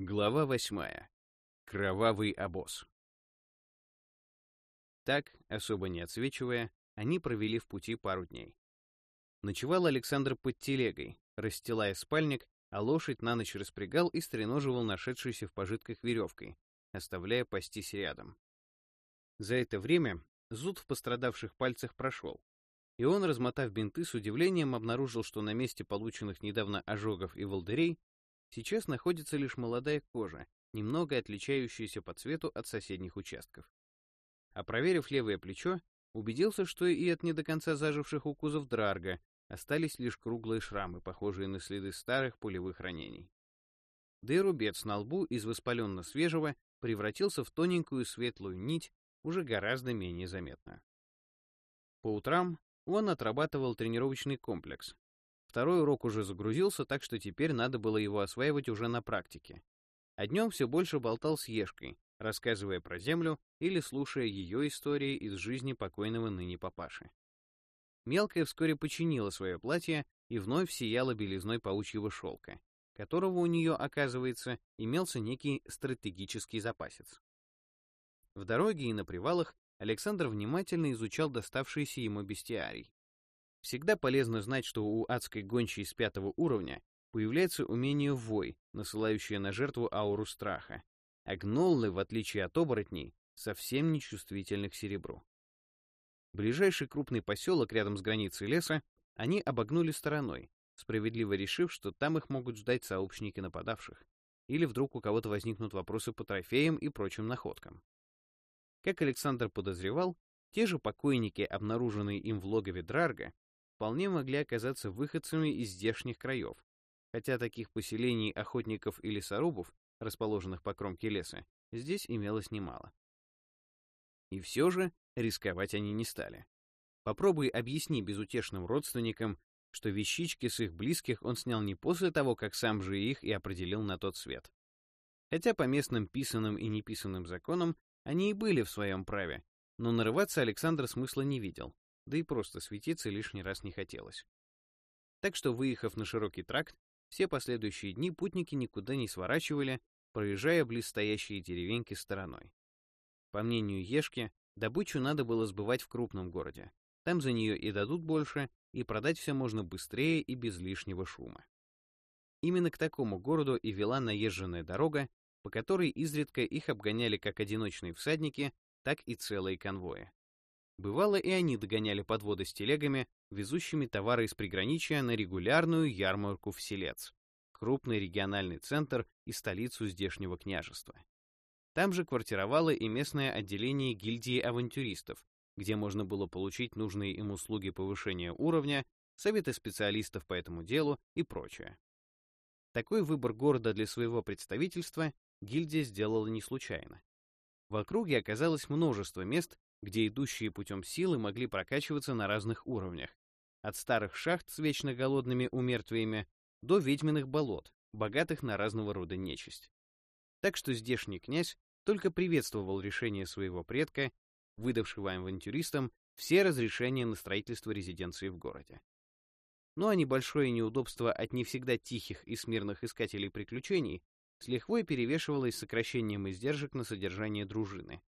Глава восьмая. Кровавый обоз. Так, особо не отсвечивая, они провели в пути пару дней. Ночевал Александр под телегой, расстилая спальник, а лошадь на ночь распрягал и стреноживал нашедшейся в пожитках веревкой, оставляя пастись рядом. За это время зуд в пострадавших пальцах прошел, и он, размотав бинты, с удивлением обнаружил, что на месте полученных недавно ожогов и волдырей Сейчас находится лишь молодая кожа, немного отличающаяся по цвету от соседних участков. А проверив левое плечо, убедился, что и от не до конца заживших укусов драрга остались лишь круглые шрамы, похожие на следы старых пулевых ранений. Да и рубец на лбу из воспаленно свежего превратился в тоненькую светлую нить, уже гораздо менее заметную. По утрам он отрабатывал тренировочный комплекс, Второй урок уже загрузился, так что теперь надо было его осваивать уже на практике. А днем все больше болтал с Ешкой, рассказывая про Землю или слушая ее истории из жизни покойного ныне папаши. Мелкая вскоре починила свое платье и вновь сияла белизной паучьего шелка, которого у нее, оказывается, имелся некий стратегический запасец. В дороге и на привалах Александр внимательно изучал доставшийся ему бестиарий. Всегда полезно знать, что у адской гончей с пятого уровня появляется умение вой, насылающее на жертву ауру страха, а гноллы, в отличие от оборотней, совсем не чувствительны к серебру. Ближайший крупный поселок рядом с границей леса они обогнули стороной, справедливо решив, что там их могут ждать сообщники нападавших, или вдруг у кого-то возникнут вопросы по трофеям и прочим находкам. Как Александр подозревал, те же покойники, обнаруженные им в логове Драрга, вполне могли оказаться выходцами из здешних краев, хотя таких поселений охотников и лесорубов, расположенных по кромке леса, здесь имелось немало. И все же рисковать они не стали. Попробуй объясни безутешным родственникам, что вещички с их близких он снял не после того, как сам же их и определил на тот свет. Хотя по местным писанным и неписанным законам они и были в своем праве, но нарываться Александр смысла не видел, да и просто светиться лишний раз не хотелось. Так что, выехав на широкий тракт, все последующие дни путники никуда не сворачивали, проезжая близстоящие деревеньки стороной. По мнению Ешки, добычу надо было сбывать в крупном городе. Там за нее и дадут больше, и продать все можно быстрее и без лишнего шума. Именно к такому городу и вела наезженная дорога, по которой изредка их обгоняли как одиночные всадники, так и целые конвои. Бывало, и они догоняли подводы с телегами, везущими товары из приграничья на регулярную ярмарку в Селец, крупный региональный центр и столицу здешнего княжества. Там же квартировало и местное отделение гильдии авантюристов, где можно было получить нужные им услуги повышения уровня, советы специалистов по этому делу и прочее. Такой выбор города для своего представительства гильдия сделала не случайно. В округе оказалось множество мест, где идущие путем силы могли прокачиваться на разных уровнях, от старых шахт с вечно голодными умертвиями до ведьминых болот, богатых на разного рода нечисть. Так что здешний князь только приветствовал решение своего предка, выдавшего авантюристам все разрешения на строительство резиденции в городе. Ну а небольшое неудобство от не всегда тихих и смирных искателей приключений с лихвой перевешивалось сокращением издержек на содержание дружины.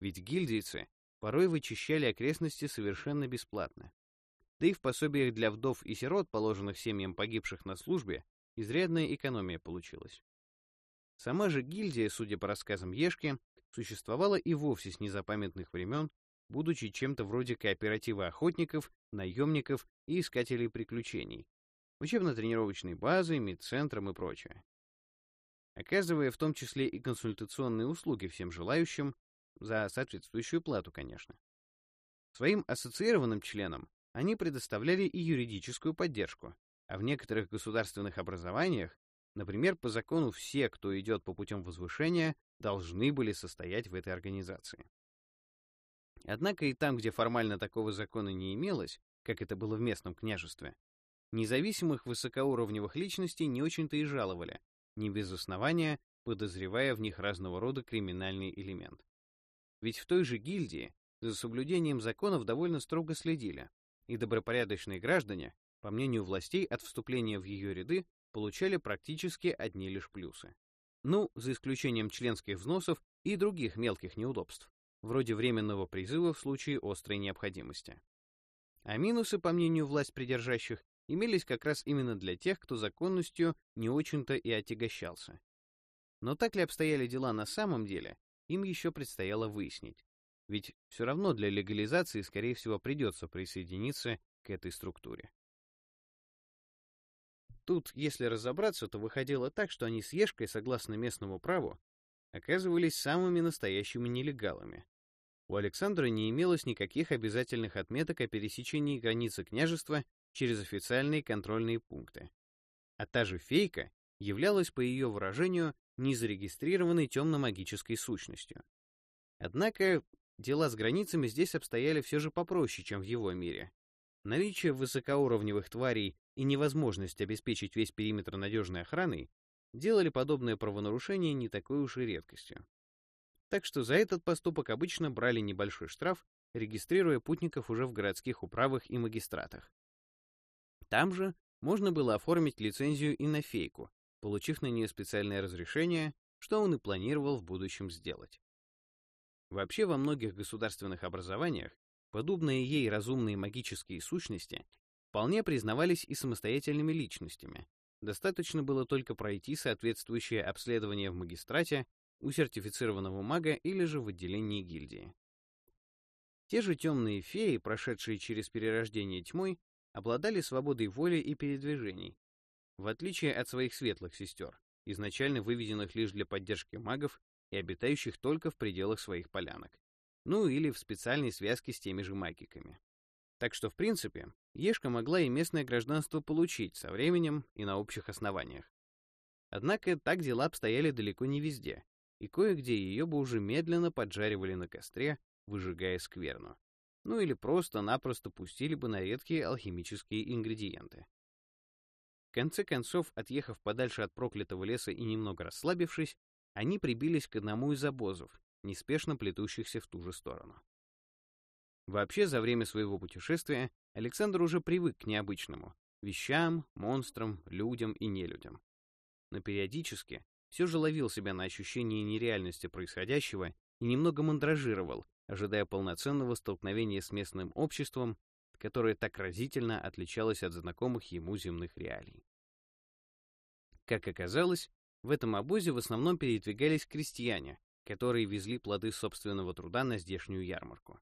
Ведь гильдийцы порой вычищали окрестности совершенно бесплатно. Да и в пособиях для вдов и сирот, положенных семьям погибших на службе, изрядная экономия получилась. Сама же гильдия, судя по рассказам Ешки, существовала и вовсе с незапамятных времен, будучи чем-то вроде кооператива охотников, наемников и искателей приключений, учебно-тренировочной базой, медцентром и прочее. Оказывая в том числе и консультационные услуги всем желающим, за соответствующую плату, конечно. Своим ассоциированным членам они предоставляли и юридическую поддержку, а в некоторых государственных образованиях, например, по закону все, кто идет по путем возвышения, должны были состоять в этой организации. Однако и там, где формально такого закона не имелось, как это было в местном княжестве, независимых высокоуровневых личностей не очень-то и жаловали, не без основания подозревая в них разного рода криминальный элемент. Ведь в той же гильдии за соблюдением законов довольно строго следили, и добропорядочные граждане, по мнению властей, от вступления в ее ряды получали практически одни лишь плюсы. Ну, за исключением членских взносов и других мелких неудобств, вроде временного призыва в случае острой необходимости. А минусы, по мнению власть придержащих, имелись как раз именно для тех, кто законностью не очень-то и отягощался. Но так ли обстояли дела на самом деле, им еще предстояло выяснить. Ведь все равно для легализации, скорее всего, придется присоединиться к этой структуре. Тут, если разобраться, то выходило так, что они с Ешкой, согласно местному праву, оказывались самыми настоящими нелегалами. У Александра не имелось никаких обязательных отметок о пересечении границы княжества через официальные контрольные пункты. А та же фейка являлась, по ее выражению, незарегистрированной темно-магической сущностью. Однако дела с границами здесь обстояли все же попроще, чем в его мире. Наличие высокоуровневых тварей и невозможность обеспечить весь периметр надежной охраной делали подобное правонарушение не такой уж и редкостью. Так что за этот поступок обычно брали небольшой штраф, регистрируя путников уже в городских управах и магистратах. Там же можно было оформить лицензию и на фейку, получив на нее специальное разрешение, что он и планировал в будущем сделать. Вообще во многих государственных образованиях подобные ей разумные магические сущности вполне признавались и самостоятельными личностями. Достаточно было только пройти соответствующее обследование в магистрате у сертифицированного мага или же в отделении гильдии. Те же темные феи, прошедшие через перерождение тьмой, обладали свободой воли и передвижений, в отличие от своих светлых сестер, изначально выведенных лишь для поддержки магов и обитающих только в пределах своих полянок, ну или в специальной связке с теми же магиками. Так что, в принципе, Ешка могла и местное гражданство получить со временем и на общих основаниях. Однако так дела обстояли далеко не везде, и кое-где ее бы уже медленно поджаривали на костре, выжигая скверну. Ну или просто-напросто пустили бы на редкие алхимические ингредиенты. Конце концов, отъехав подальше от проклятого леса и немного расслабившись, они прибились к одному из обозов, неспешно плетущихся в ту же сторону. Вообще, за время своего путешествия Александр уже привык к необычному — вещам, монстрам, людям и нелюдям. Но периодически все же ловил себя на ощущении нереальности происходящего и немного мандражировал, ожидая полноценного столкновения с местным обществом которое так разительно отличалось от знакомых ему земных реалий. Как оказалось, в этом обозе в основном передвигались крестьяне, которые везли плоды собственного труда на здешнюю ярмарку.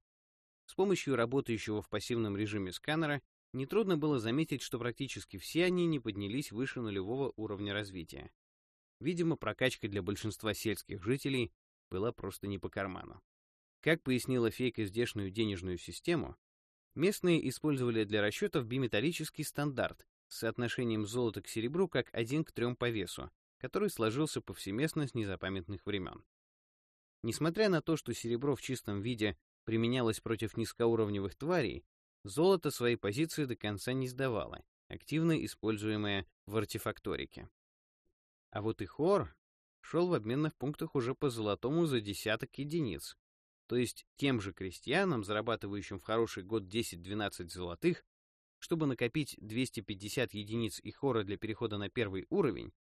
С помощью работающего в пассивном режиме сканера нетрудно было заметить, что практически все они не поднялись выше нулевого уровня развития. Видимо, прокачка для большинства сельских жителей была просто не по карману. Как пояснила фейка здешнюю денежную систему, Местные использовали для расчетов биметаллический стандарт с соотношением золота к серебру как один к трем по весу, который сложился повсеместно с незапамятных времен. Несмотря на то, что серебро в чистом виде применялось против низкоуровневых тварей, золото своей позиции до конца не сдавало, активно используемое в артефакторике. А вот и хор шел в обменных пунктах уже по золотому за десяток единиц, то есть тем же крестьянам, зарабатывающим в хороший год 10-12 золотых, чтобы накопить 250 единиц и хора для перехода на первый уровень,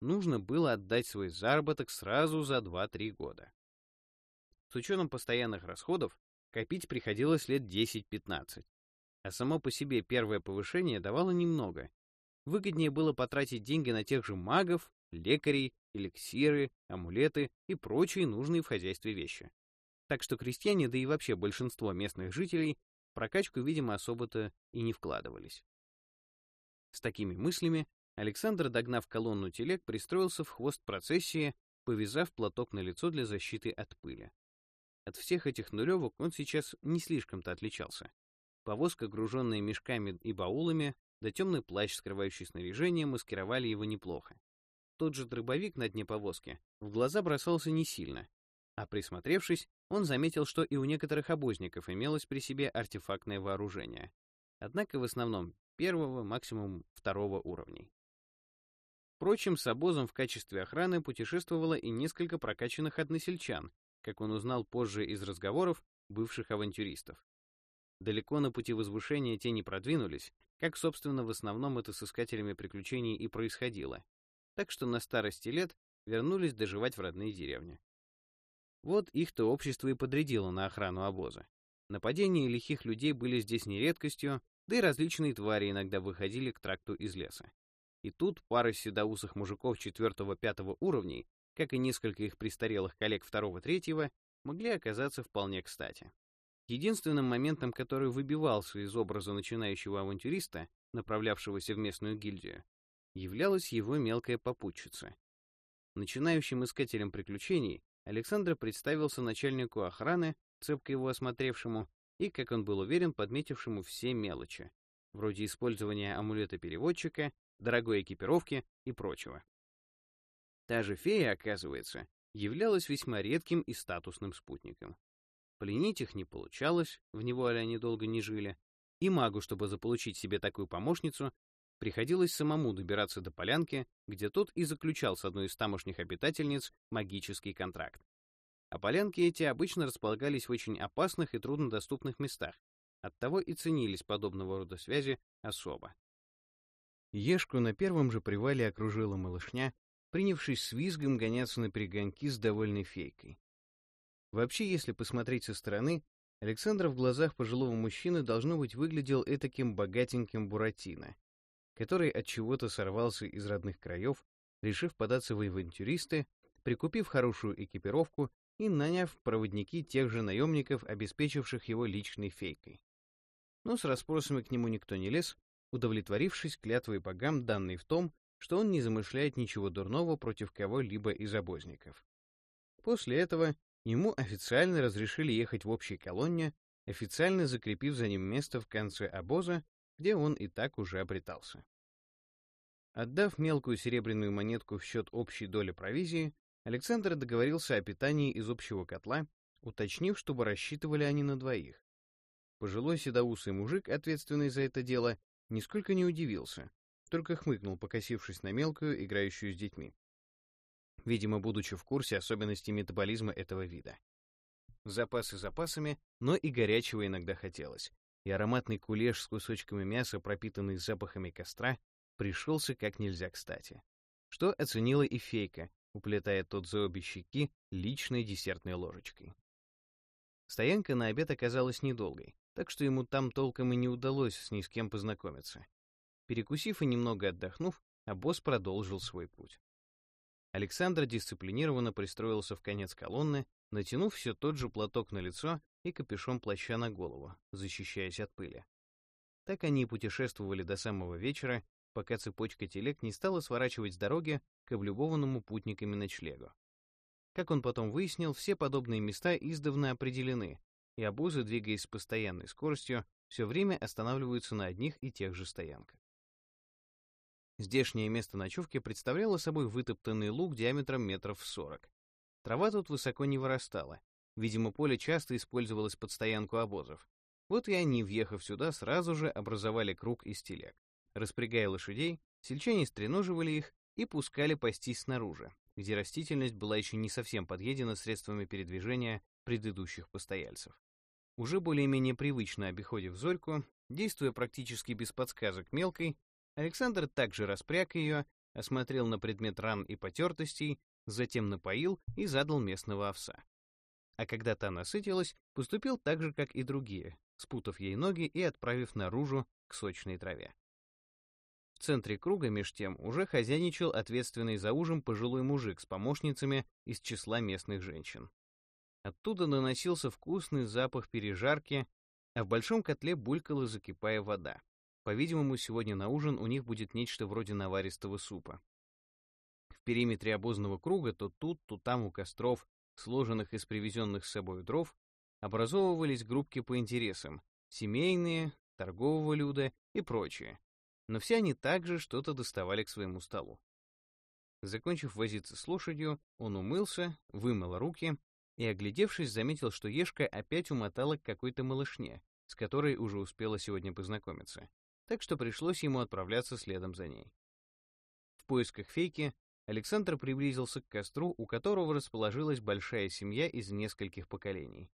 нужно было отдать свой заработок сразу за 2-3 года. С учетом постоянных расходов, копить приходилось лет 10-15. А само по себе первое повышение давало немного. Выгоднее было потратить деньги на тех же магов, лекарей, эликсиры, амулеты и прочие нужные в хозяйстве вещи. Так что крестьяне, да и вообще большинство местных жителей, в прокачку, видимо, особо-то и не вкладывались. С такими мыслями Александр, догнав колонну телег, пристроился в хвост процессии, повязав платок на лицо для защиты от пыли. От всех этих нулевок он сейчас не слишком-то отличался. Повозка, груженная мешками и баулами, да темный плащ, скрывающий снаряжение, маскировали его неплохо. Тот же дробовик на дне повозки в глаза бросался не сильно, а присмотревшись, он заметил, что и у некоторых обозников имелось при себе артефактное вооружение, однако в основном первого, максимум второго уровней. Впрочем, с обозом в качестве охраны путешествовало и несколько прокачанных односельчан, как он узнал позже из разговоров бывших авантюристов. Далеко на пути возвышения те не продвинулись, как, собственно, в основном это с искателями приключений и происходило. Так что на старости лет вернулись доживать в родные деревни. Вот их-то общество и подрядило на охрану обоза. Нападения лихих людей были здесь не редкостью, да и различные твари иногда выходили к тракту из леса. И тут пара седоусых мужиков четвертого-пятого уровней, как и несколько их престарелых коллег второго-третьего, могли оказаться вполне кстати. Единственным моментом, который выбивался из образа начинающего авантюриста, направлявшегося в местную гильдию, являлась его мелкая попутчица. Начинающим искателем приключений Александр представился начальнику охраны, цепко его осмотревшему и, как он был уверен, подметившему все мелочи, вроде использования амулета-переводчика, дорогой экипировки и прочего. Та же фея, оказывается, являлась весьма редким и статусным спутником. Пленить их не получалось, в неволе они долго не жили, и магу, чтобы заполучить себе такую помощницу, приходилось самому добираться до полянки, где тот и заключал с одной из тамошних обитательниц магический контракт. А полянки эти обычно располагались в очень опасных и труднодоступных местах, оттого и ценились подобного рода связи особо. Ешку на первом же привале окружила малышня, принявшись с визгом гоняться на перегонки с довольной фейкой. Вообще, если посмотреть со стороны, Александр в глазах пожилого мужчины должно быть выглядел этаким богатеньким Буратино, который от чего-то сорвался из родных краев, решив податься в авантюристы, прикупив хорошую экипировку и наняв проводники тех же наемников, обеспечивших его личной фейкой. Но с расспросами к нему никто не лез, удовлетворившись клятвой богам, данной в том, что он не замышляет ничего дурного против кого-либо из обозников. После этого ему официально разрешили ехать в общей колонне, официально закрепив за ним место в конце обоза где он и так уже обретался. Отдав мелкую серебряную монетку в счет общей доли провизии, Александр договорился о питании из общего котла, уточнив, чтобы рассчитывали они на двоих. Пожилой седоусый мужик, ответственный за это дело, нисколько не удивился, только хмыкнул, покосившись на мелкую, играющую с детьми. Видимо, будучи в курсе особенностей метаболизма этого вида. Запасы запасами, но и горячего иногда хотелось, и ароматный кулеш с кусочками мяса, пропитанный запахами костра, пришелся как нельзя кстати. Что оценила и фейка, уплетая тот за обе щеки личной десертной ложечкой. Стоянка на обед оказалась недолгой, так что ему там толком и не удалось с ни с кем познакомиться. Перекусив и немного отдохнув, босс продолжил свой путь. Александр дисциплинированно пристроился в конец колонны, натянув все тот же платок на лицо и капюшон плаща на голову, защищаясь от пыли. Так они путешествовали до самого вечера, пока цепочка телег не стала сворачивать с дороги к облюбованному путниками ночлегу. Как он потом выяснил, все подобные места издавна определены, и обозы, двигаясь с постоянной скоростью, все время останавливаются на одних и тех же стоянках. Здешнее место ночевки представляло собой вытоптанный луг диаметром метров сорок. Трава тут высоко не вырастала, Видимо, поле часто использовалось под стоянку обозов. Вот и они, въехав сюда, сразу же образовали круг из телег. Распрягая лошадей, сельчане стреноживали их и пускали пастись снаружи, где растительность была еще не совсем подъедена средствами передвижения предыдущих постояльцев. Уже более-менее привычно обиходив Зорьку, действуя практически без подсказок мелкой, Александр также распряг ее, осмотрел на предмет ран и потертостей, затем напоил и задал местного овса а когда та насытилась, поступил так же, как и другие, спутав ей ноги и отправив наружу к сочной траве. В центре круга, меж тем, уже хозяйничал ответственный за ужин пожилой мужик с помощницами из числа местных женщин. Оттуда доносился вкусный запах пережарки, а в большом котле булькала, закипая вода. По-видимому, сегодня на ужин у них будет нечто вроде наваристого супа. Периметре обозного круга то тут, то там у костров сложенных из привезенных с собой дров, образовывались группки по интересам — семейные, торгового люда и прочее. Но все они также что-то доставали к своему столу. Закончив возиться с лошадью, он умылся, вымыл руки и, оглядевшись, заметил, что Ешка опять умотала к какой-то малышне, с которой уже успела сегодня познакомиться, так что пришлось ему отправляться следом за ней. В поисках фейки Александр приблизился к костру, у которого расположилась большая семья из нескольких поколений.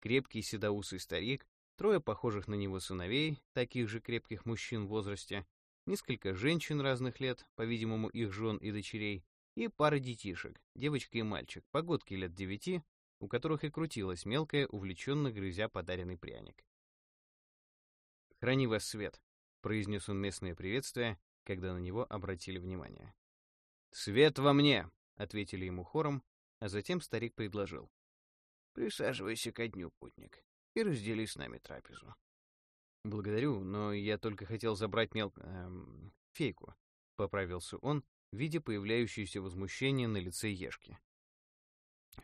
Крепкий седоусый старик, трое похожих на него сыновей, таких же крепких мужчин в возрасте, несколько женщин разных лет, по-видимому, их жен и дочерей, и пара детишек, девочка и мальчик, погодки лет девяти, у которых и крутилась мелкая, увлеченно грызя подаренный пряник. «Храни вас свет», — произнес он местное приветствие, когда на него обратили внимание. «Свет во мне!» — ответили ему хором, а затем старик предложил. «Присаживайся ко дню, путник, и раздели с нами трапезу». «Благодарю, но я только хотел забрать мел... Эм, фейку», — поправился он, видя появляющееся возмущение на лице Ешки.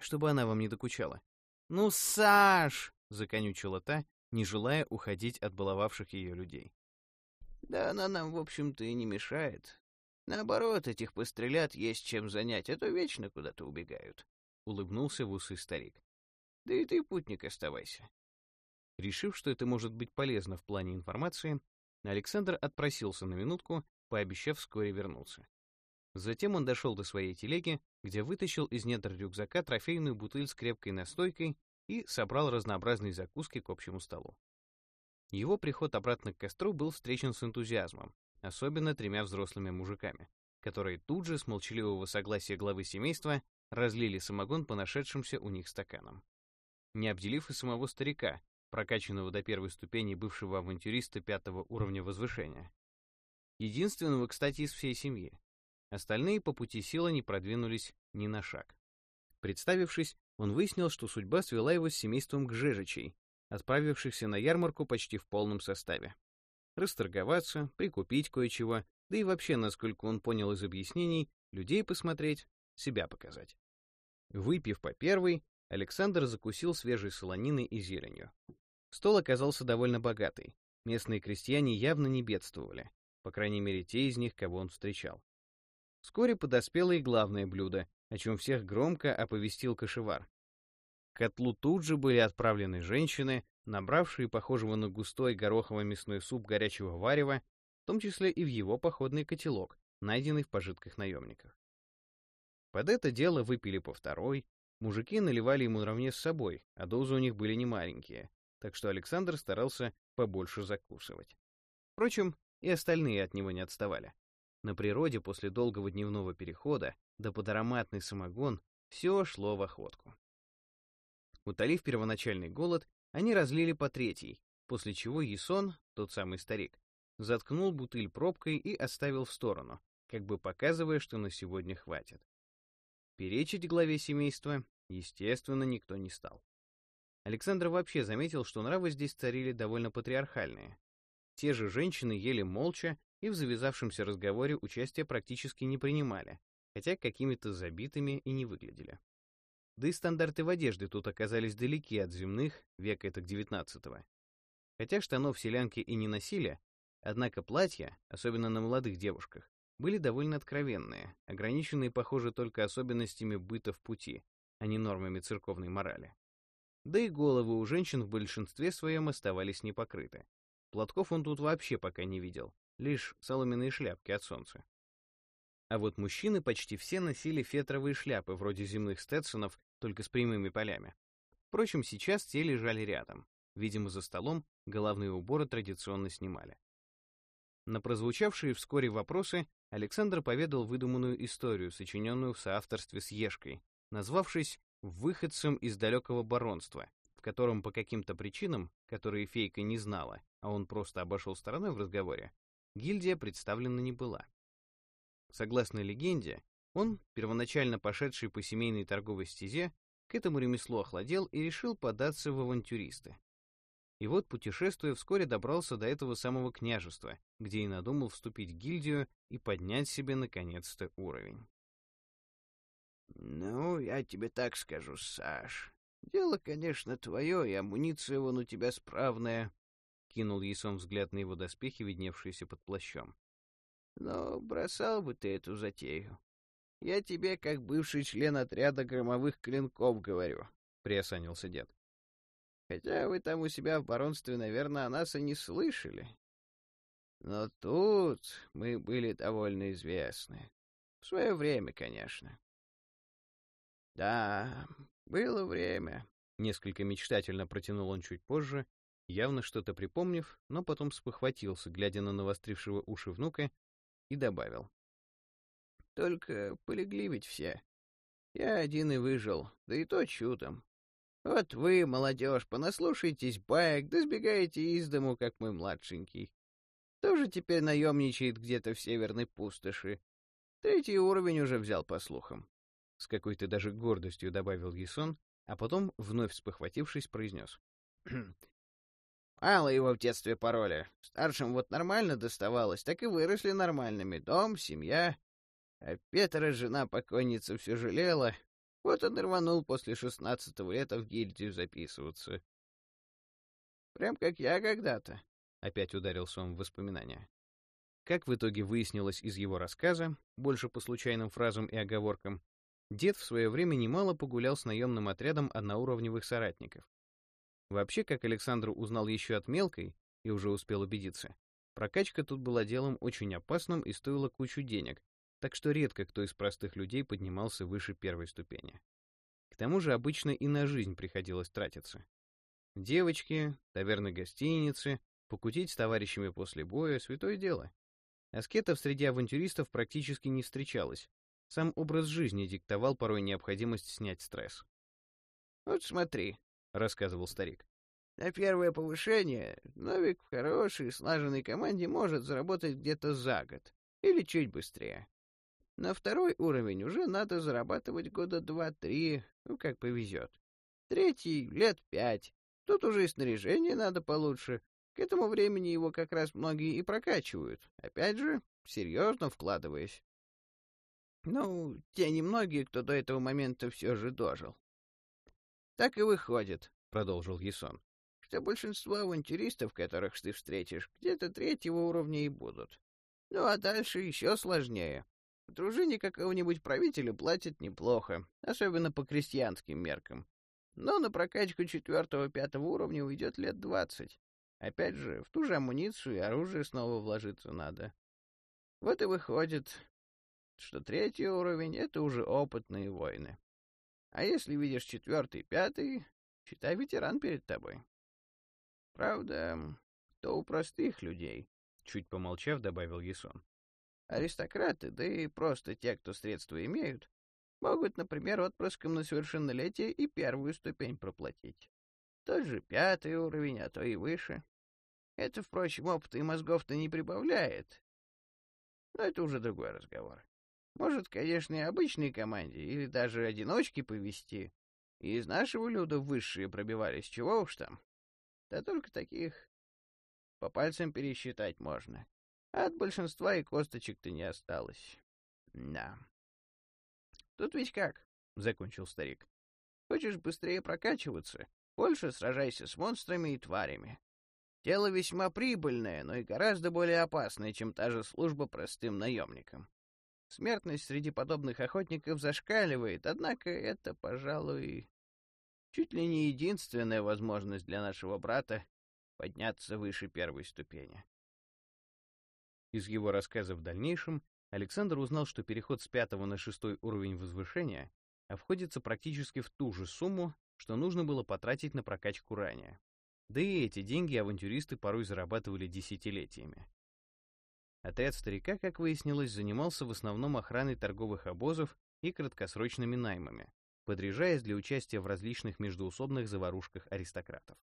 «Чтобы она вам не докучала». «Ну, Саш!» — законючила та, не желая уходить от баловавших ее людей. «Да она нам, в общем-то, и не мешает. Наоборот, этих пострелят есть чем занять, а то вечно куда-то убегают», — улыбнулся в усы старик. «Да и ты, путник, оставайся». Решив, что это может быть полезно в плане информации, Александр отпросился на минутку, пообещав вскоре вернуться. Затем он дошел до своей телеги, где вытащил из недр рюкзака трофейную бутыль с крепкой настойкой и собрал разнообразные закуски к общему столу. Его приход обратно к костру был встречен с энтузиазмом, особенно тремя взрослыми мужиками, которые тут же с молчаливого согласия главы семейства разлили самогон по нашедшимся у них стаканам. Не обделив и самого старика, прокачанного до первой ступени бывшего авантюриста пятого уровня возвышения. Единственного, кстати, из всей семьи. Остальные по пути силы не продвинулись ни на шаг. Представившись, он выяснил, что судьба свела его с семейством Гжежичей, отправившихся на ярмарку почти в полном составе. Расторговаться, прикупить кое-чего, да и вообще, насколько он понял из объяснений, людей посмотреть, себя показать. Выпив по первой, Александр закусил свежей солониной и зеленью. Стол оказался довольно богатый. Местные крестьяне явно не бедствовали, по крайней мере, те из них, кого он встречал. Вскоре подоспело и главное блюдо, о чем всех громко оповестил кошевар. К котлу тут же были отправлены женщины, набравшие похожего на густой горохово-мясной суп горячего варева, в том числе и в его походный котелок, найденный в пожитках наемников. Под это дело выпили по второй, мужики наливали ему наравне с собой, а дозы у них были не маленькие, так что Александр старался побольше закусывать. Впрочем, и остальные от него не отставали. На природе после долгого дневного перехода, да под ароматный самогон, все шло в охотку. Утолив первоначальный голод, они разлили по третьей, после чего Ясон, тот самый старик, заткнул бутыль пробкой и оставил в сторону, как бы показывая, что на сегодня хватит. Перечить главе семейства, естественно, никто не стал. Александр вообще заметил, что нравы здесь царили довольно патриархальные. Те же женщины ели молча и в завязавшемся разговоре участия практически не принимали, хотя какими-то забитыми и не выглядели. Да и стандарты в одежде тут оказались далеки от земных, века это к девятнадцатого. Хотя штанов селянки и не носили, однако платья, особенно на молодых девушках, были довольно откровенные, ограниченные, похоже, только особенностями быта в пути, а не нормами церковной морали. Да и головы у женщин в большинстве своем оставались непокрыты. Платков он тут вообще пока не видел, лишь соломенные шляпки от солнца. А вот мужчины почти все носили фетровые шляпы, вроде земных стетсонов, только с прямыми полями. Впрочем, сейчас те лежали рядом. Видимо, за столом головные уборы традиционно снимали. На прозвучавшие вскоре вопросы Александр поведал выдуманную историю, сочиненную в соавторстве с Ешкой, назвавшись «Выходцем из далекого баронства», в котором по каким-то причинам, которые Фейка не знала, а он просто обошел стороной в разговоре, гильдия представлена не была. Согласно легенде, он, первоначально пошедший по семейной торговой стезе, к этому ремеслу охладел и решил податься в авантюристы. И вот, путешествуя, вскоре добрался до этого самого княжества, где и надумал вступить в гильдию и поднять себе, наконец-то, уровень. «Ну, я тебе так скажу, Саш. Дело, конечно, твое, и амуниция вон у тебя справная», — кинул Ясон взгляд на его доспехи, видневшиеся под плащом. Но бросал бы ты эту затею. Я тебе, как бывший член отряда громовых клинков, говорю, — приосанился дед. Хотя вы там у себя в баронстве, наверное, о нас и не слышали. Но тут мы были довольно известны. В свое время, конечно. Да, было время. Несколько мечтательно протянул он чуть позже, явно что-то припомнив, но потом спохватился, глядя на навострившего уши внука, и добавил. Только полегли ведь все. Я один и выжил, да и то чудом. Вот вы, молодежь, понаслушайтесь баек, да сбегаете из дому, как мой младшенький. Тоже теперь наемничает где-то в северной пустоши. Третий уровень уже взял по слухам. С какой-то даже гордостью добавил Ясон, а потом, вновь спохватившись, произнес. Мало его в детстве пароля. Старшим вот нормально доставалось, так и выросли нормальными. Дом, семья. А Петра, жена покойница, все жалела. Вот он рванул после шестнадцатого лета в гильдию записываться. Прям как я когда-то. Опять ударился он в воспоминания. Как в итоге выяснилось из его рассказа, больше по случайным фразам и оговоркам, дед в свое время немало погулял с наемным отрядом одноуровневых соратников. Вообще, как Александр узнал еще от мелкой и уже успел убедиться, прокачка тут была делом очень опасным и стоила кучу денег, так что редко кто из простых людей поднимался выше первой ступени. К тому же обычно и на жизнь приходилось тратиться. Девочки, таверны гостиницы, покутить с товарищами после боя — святое дело. Аскетов среди авантюристов практически не встречалось. Сам образ жизни диктовал порой необходимость снять стресс. «Вот смотри, рассказывал старик. На первое повышение Новик в хорошей, слаженной команде может заработать где-то за год или чуть быстрее. На второй уровень уже надо зарабатывать года два-три, ну, как повезет. Третий — лет пять. Тут уже и снаряжение надо получше. К этому времени его как раз многие и прокачивают. Опять же, серьезно вкладываясь. Ну, те немногие, кто до этого момента все же дожил. Так и выходит, — продолжил Ясон, — что большинство авантюристов, которых ты встретишь, где-то третьего уровня и будут. Ну а дальше еще сложнее. В дружине какого-нибудь правителя платят неплохо, особенно по крестьянским меркам. Но на прокачку четвертого-пятого уровня уйдет лет двадцать. Опять же, в ту же амуницию и оружие снова вложиться надо. Вот и выходит, что третий уровень — это уже опытные воины. А если видишь четвертый, пятый, считай ветеран перед тобой. Правда, то у простых людей, — чуть помолчав, добавил Ясон. Аристократы, да и просто те, кто средства имеют, могут, например, отпрыском на совершеннолетие и первую ступень проплатить. Тот же пятый уровень, а то и выше. Это, впрочем, опыта и мозгов-то не прибавляет. Но это уже другой разговор. Может, конечно, и обычной команде, или даже одиночке повести. И из нашего люда высшие пробивались, чего уж там. Да только таких по пальцам пересчитать можно. От большинства и косточек-то не осталось. Да. Тут ведь как, — закончил старик. Хочешь быстрее прокачиваться, больше сражайся с монстрами и тварями. Дело весьма прибыльное, но и гораздо более опасное, чем та же служба простым наемникам. Смертность среди подобных охотников зашкаливает, однако это, пожалуй, чуть ли не единственная возможность для нашего брата подняться выше первой ступени. Из его рассказа в дальнейшем Александр узнал, что переход с пятого на шестой уровень возвышения обходится практически в ту же сумму, что нужно было потратить на прокачку ранее. Да и эти деньги авантюристы порой зарабатывали десятилетиями. Отряд старика, как выяснилось, занимался в основном охраной торговых обозов и краткосрочными наймами, подряжаясь для участия в различных междоусобных заварушках аристократов.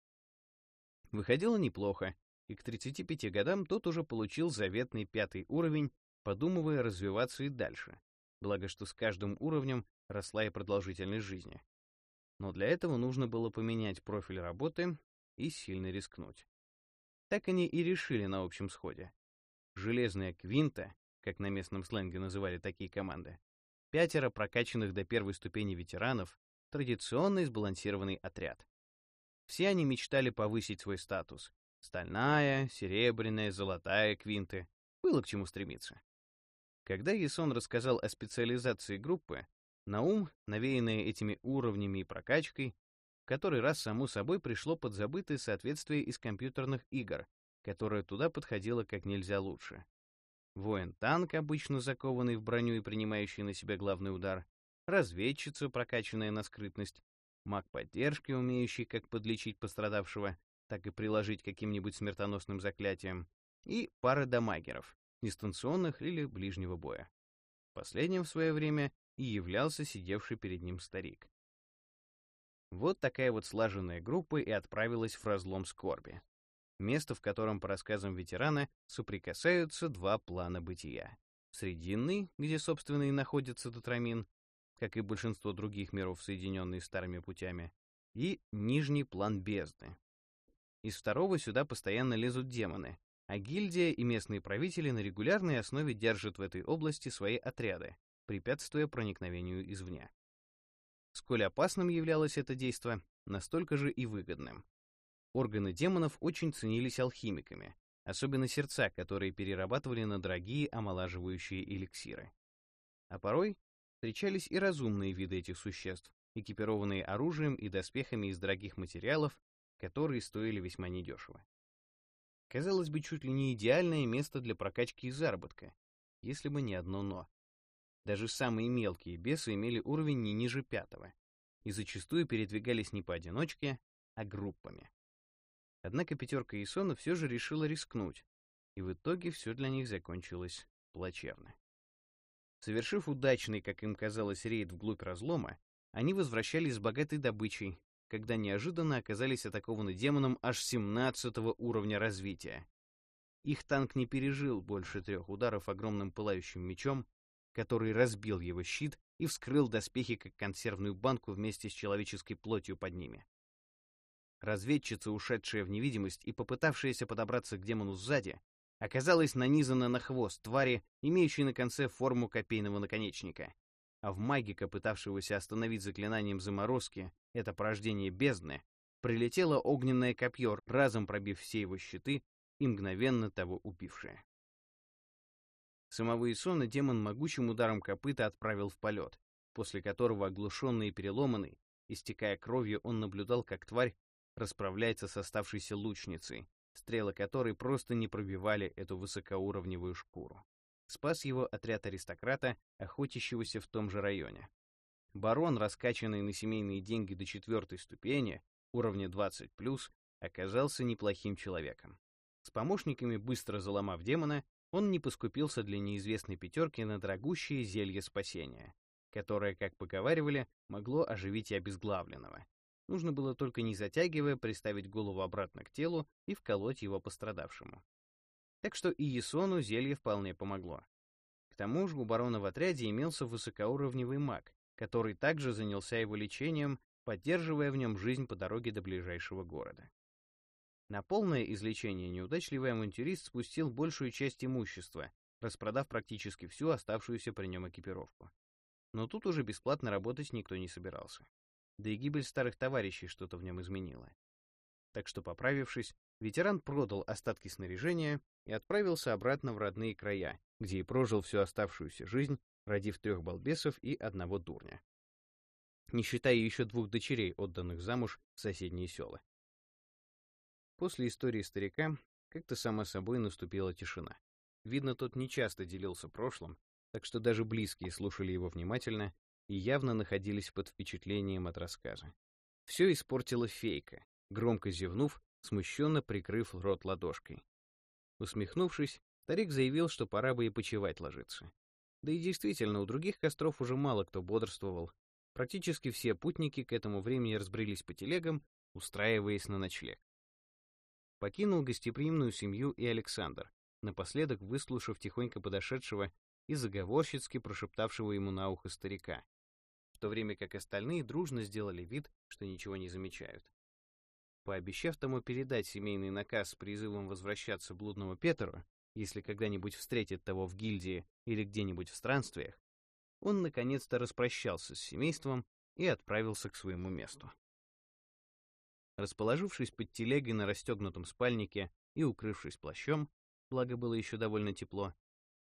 Выходило неплохо, и к 35 годам тот уже получил заветный пятый уровень, подумывая развиваться и дальше, благо что с каждым уровнем росла и продолжительность жизни. Но для этого нужно было поменять профиль работы и сильно рискнуть. Так они и решили на общем сходе железная квинта, как на местном сленге называли такие команды, пятеро прокачанных до первой ступени ветеранов, традиционный сбалансированный отряд. Все они мечтали повысить свой статус. Стальная, серебряная, золотая квинты. Было к чему стремиться. Когда Ясон рассказал о специализации группы, на ум, навеянное этими уровнями и прокачкой, в который раз само собой пришло подзабытое соответствие из компьютерных игр, которая туда подходила как нельзя лучше. Воин-танк, обычно закованный в броню и принимающий на себя главный удар, разведчица, прокачанная на скрытность, маг поддержки, умеющий как подлечить пострадавшего, так и приложить каким-нибудь смертоносным заклятием, и пара дамагеров, дистанционных или ближнего боя. Последним в свое время и являлся сидевший перед ним старик. Вот такая вот слаженная группа и отправилась в разлом скорби. Место, в котором, по рассказам ветерана, соприкасаются два плана бытия. Срединный, где, собственно, и находится Дотрамин, как и большинство других миров, соединенные старыми путями, и нижний план бездны. Из второго сюда постоянно лезут демоны, а гильдия и местные правители на регулярной основе держат в этой области свои отряды, препятствуя проникновению извне. Сколь опасным являлось это действо, настолько же и выгодным. Органы демонов очень ценились алхимиками, особенно сердца, которые перерабатывали на дорогие омолаживающие эликсиры. А порой встречались и разумные виды этих существ, экипированные оружием и доспехами из дорогих материалов, которые стоили весьма недешево. Казалось бы, чуть ли не идеальное место для прокачки и заработка, если бы не одно «но». Даже самые мелкие бесы имели уровень не ниже пятого и зачастую передвигались не поодиночке, а группами. Однако пятерка Исона все же решила рискнуть, и в итоге все для них закончилось плачевно. Совершив удачный, как им казалось, рейд вглубь разлома, они возвращались с богатой добычей, когда неожиданно оказались атакованы демоном аж 17 уровня развития. Их танк не пережил больше трех ударов огромным пылающим мечом, который разбил его щит и вскрыл доспехи как консервную банку вместе с человеческой плотью под ними. Разведчица, ушедшая в невидимость и попытавшаяся подобраться к демону сзади, оказалась нанизана на хвост твари, имеющей на конце форму копейного наконечника. А в магика, пытавшегося остановить заклинанием заморозки это порождение бездны, прилетело огненное копье, разом пробив все его щиты и мгновенно того убившее. Самого Исона демон могучим ударом копыта отправил в полет, после которого, оглушенный и переломанный, истекая кровью, он наблюдал, как тварь расправляется с оставшейся лучницей, стрелы которой просто не пробивали эту высокоуровневую шкуру. Спас его отряд аристократа, охотящегося в том же районе. Барон, раскачанный на семейные деньги до четвертой ступени, уровня 20+, оказался неплохим человеком. С помощниками, быстро заломав демона, он не поскупился для неизвестной пятерки на дорогущее зелье спасения, которое, как поговаривали, могло оживить и обезглавленного, Нужно было только не затягивая приставить голову обратно к телу и вколоть его пострадавшему. Так что и Есону зелье вполне помогло. К тому же у барона в отряде имелся высокоуровневый маг, который также занялся его лечением, поддерживая в нем жизнь по дороге до ближайшего города. На полное излечение неудачливый авантюрист спустил большую часть имущества, распродав практически всю оставшуюся при нем экипировку. Но тут уже бесплатно работать никто не собирался да и гибель старых товарищей что-то в нем изменила. Так что, поправившись, ветеран продал остатки снаряжения и отправился обратно в родные края, где и прожил всю оставшуюся жизнь, родив трех балбесов и одного дурня. Не считая еще двух дочерей, отданных замуж в соседние села. После истории старика как-то само собой наступила тишина. Видно, тот нечасто делился прошлым, так что даже близкие слушали его внимательно и явно находились под впечатлением от рассказа. Все испортила фейка, громко зевнув, смущенно прикрыв рот ладошкой. Усмехнувшись, старик заявил, что пора бы и почевать ложиться. Да и действительно, у других костров уже мало кто бодрствовал. Практически все путники к этому времени разбрелись по телегам, устраиваясь на ночлег. Покинул гостеприимную семью и Александр, напоследок выслушав тихонько подошедшего и заговорщицки прошептавшего ему на ухо старика, в то время как остальные дружно сделали вид, что ничего не замечают. Пообещав тому передать семейный наказ с призывом возвращаться блудному Петру, если когда-нибудь встретит того в гильдии или где-нибудь в странствиях, он наконец-то распрощался с семейством и отправился к своему месту. Расположившись под телегой на расстегнутом спальнике и укрывшись плащом, благо было еще довольно тепло,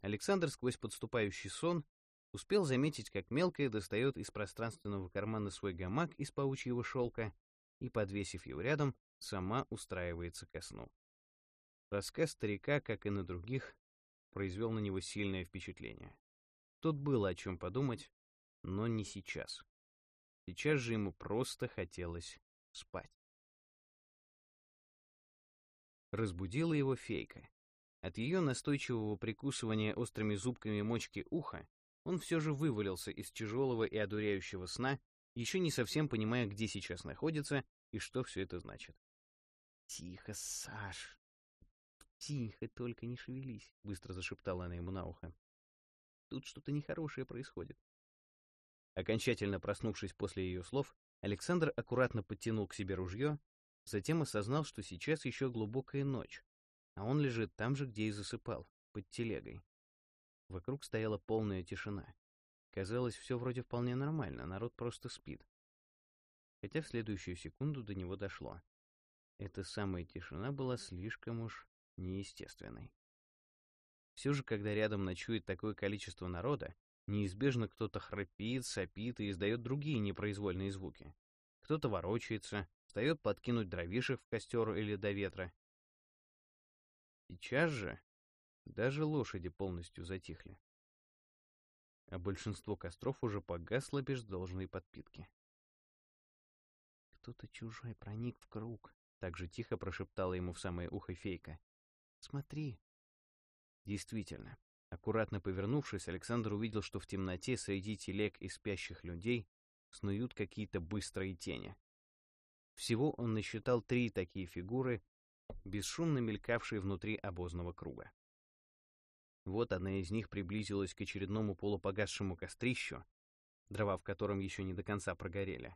Александр сквозь подступающий сон Успел заметить, как мелкая достает из пространственного кармана свой гамак из паучьего шелка и, подвесив его рядом, сама устраивается ко сну. Рассказ старика, как и на других, произвел на него сильное впечатление. Тут было о чем подумать, но не сейчас. Сейчас же ему просто хотелось спать. Разбудила его фейка. От ее настойчивого прикусывания острыми зубками мочки уха он все же вывалился из тяжелого и одуряющего сна, еще не совсем понимая, где сейчас находится и что все это значит. «Тихо, Саш! Тихо, только не шевелись!» — быстро зашептала она ему на ухо. «Тут что-то нехорошее происходит». Окончательно проснувшись после ее слов, Александр аккуратно подтянул к себе ружье, затем осознал, что сейчас еще глубокая ночь, а он лежит там же, где и засыпал, под телегой. Вокруг стояла полная тишина. Казалось, все вроде вполне нормально, народ просто спит. Хотя в следующую секунду до него дошло. Эта самая тишина была слишком уж неестественной. Все же, когда рядом ночует такое количество народа, неизбежно кто-то храпит, сопит и издает другие непроизвольные звуки. Кто-то ворочается, встает подкинуть дровишек в костер или до ветра. Сейчас же даже лошади полностью затихли. А большинство костров уже погасло без должной подпитки. «Кто-то чужой проник в круг», — так же тихо прошептала ему в самое ухо фейка. «Смотри». Действительно, аккуратно повернувшись, Александр увидел, что в темноте среди телег и спящих людей снуют какие-то быстрые тени. Всего он насчитал три такие фигуры, бесшумно мелькавшие внутри обозного круга. Вот одна из них приблизилась к очередному полупогасшему кострищу, дрова в котором еще не до конца прогорели.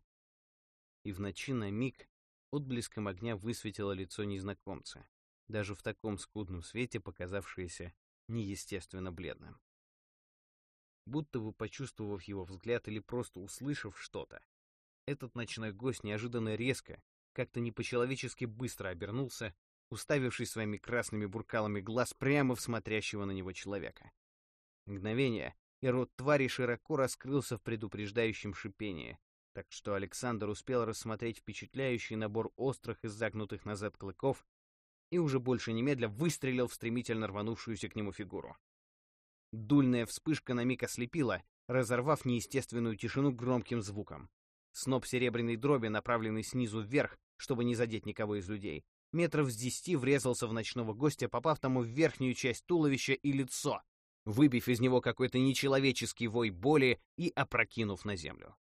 И в ночи на миг отблеском огня высветило лицо незнакомца, даже в таком скудном свете показавшееся неестественно бледным. Будто бы почувствовав его взгляд или просто услышав что-то, этот ночной гость неожиданно резко, как-то не по-человечески быстро обернулся уставившись своими красными буркалами глаз прямо в смотрящего на него человека. Мгновение, и рот твари широко раскрылся в предупреждающем шипении, так что Александр успел рассмотреть впечатляющий набор острых и загнутых назад клыков и уже больше немедля выстрелил в стремительно рванувшуюся к нему фигуру. Дульная вспышка на миг ослепила, разорвав неестественную тишину громким звуком. Сноп серебряной дроби, направленный снизу вверх, чтобы не задеть никого из людей, метров с десяти врезался в ночного гостя, попав тому в верхнюю часть туловища и лицо, выбив из него какой-то нечеловеческий вой боли и опрокинув на землю.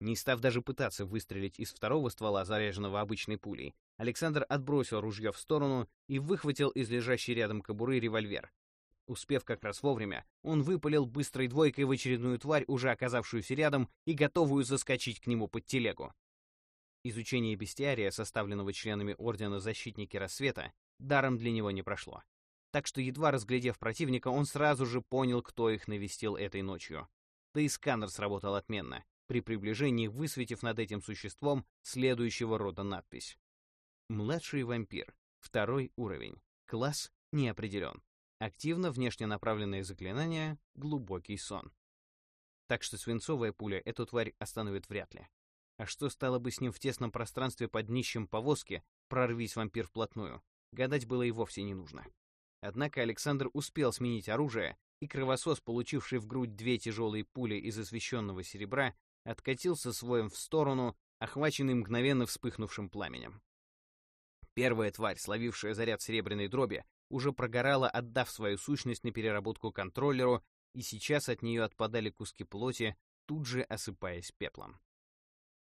Не став даже пытаться выстрелить из второго ствола, заряженного обычной пулей, Александр отбросил ружье в сторону и выхватил из лежащей рядом кобуры револьвер. Успев как раз вовремя, он выпалил быстрой двойкой в очередную тварь, уже оказавшуюся рядом и готовую заскочить к нему под телегу. Изучение бестиария, составленного членами Ордена Защитники Рассвета, даром для него не прошло. Так что, едва разглядев противника, он сразу же понял, кто их навестил этой ночью. Да и сканер сработал отменно, при приближении высветив над этим существом следующего рода надпись. Младший вампир. Второй уровень. Класс не определен. Активно внешне направленное заклинание «Глубокий сон». Так что свинцовая пуля эту тварь остановит вряд ли. А что стало бы с ним в тесном пространстве под днищем повозки, прорвись вампир вплотную? Гадать было и вовсе не нужно. Однако Александр успел сменить оружие, и кровосос, получивший в грудь две тяжелые пули из освещенного серебра, откатился своим в сторону, охваченный мгновенно вспыхнувшим пламенем. Первая тварь, словившая заряд серебряной дроби, уже прогорала, отдав свою сущность на переработку контроллеру, и сейчас от нее отпадали куски плоти, тут же осыпаясь пеплом.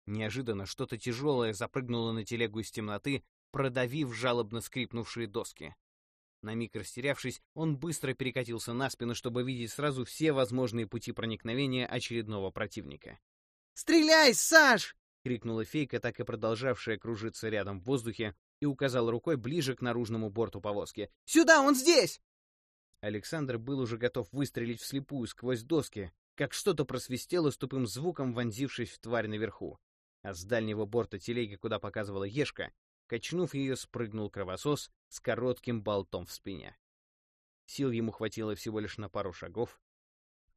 Неожиданно что-то тяжелое запрыгнуло на телегу из темноты, продавив жалобно скрипнувшие доски. На миг растерявшись, он быстро перекатился на спину, чтобы видеть сразу все возможные пути проникновения очередного противника. «Стреляй, Саш!» — крикнула фейка, так и продолжавшая кружиться рядом в воздухе, и указала рукой ближе к наружному борту повозки. «Сюда, он здесь!» Александр был уже готов выстрелить вслепую сквозь доски, как что-то просвистело с тупым звуком, вонзившись в тварь наверху а с дальнего борта телеги, куда показывала Ешка, качнув ее, спрыгнул кровосос с коротким болтом в спине. Сил ему хватило всего лишь на пару шагов,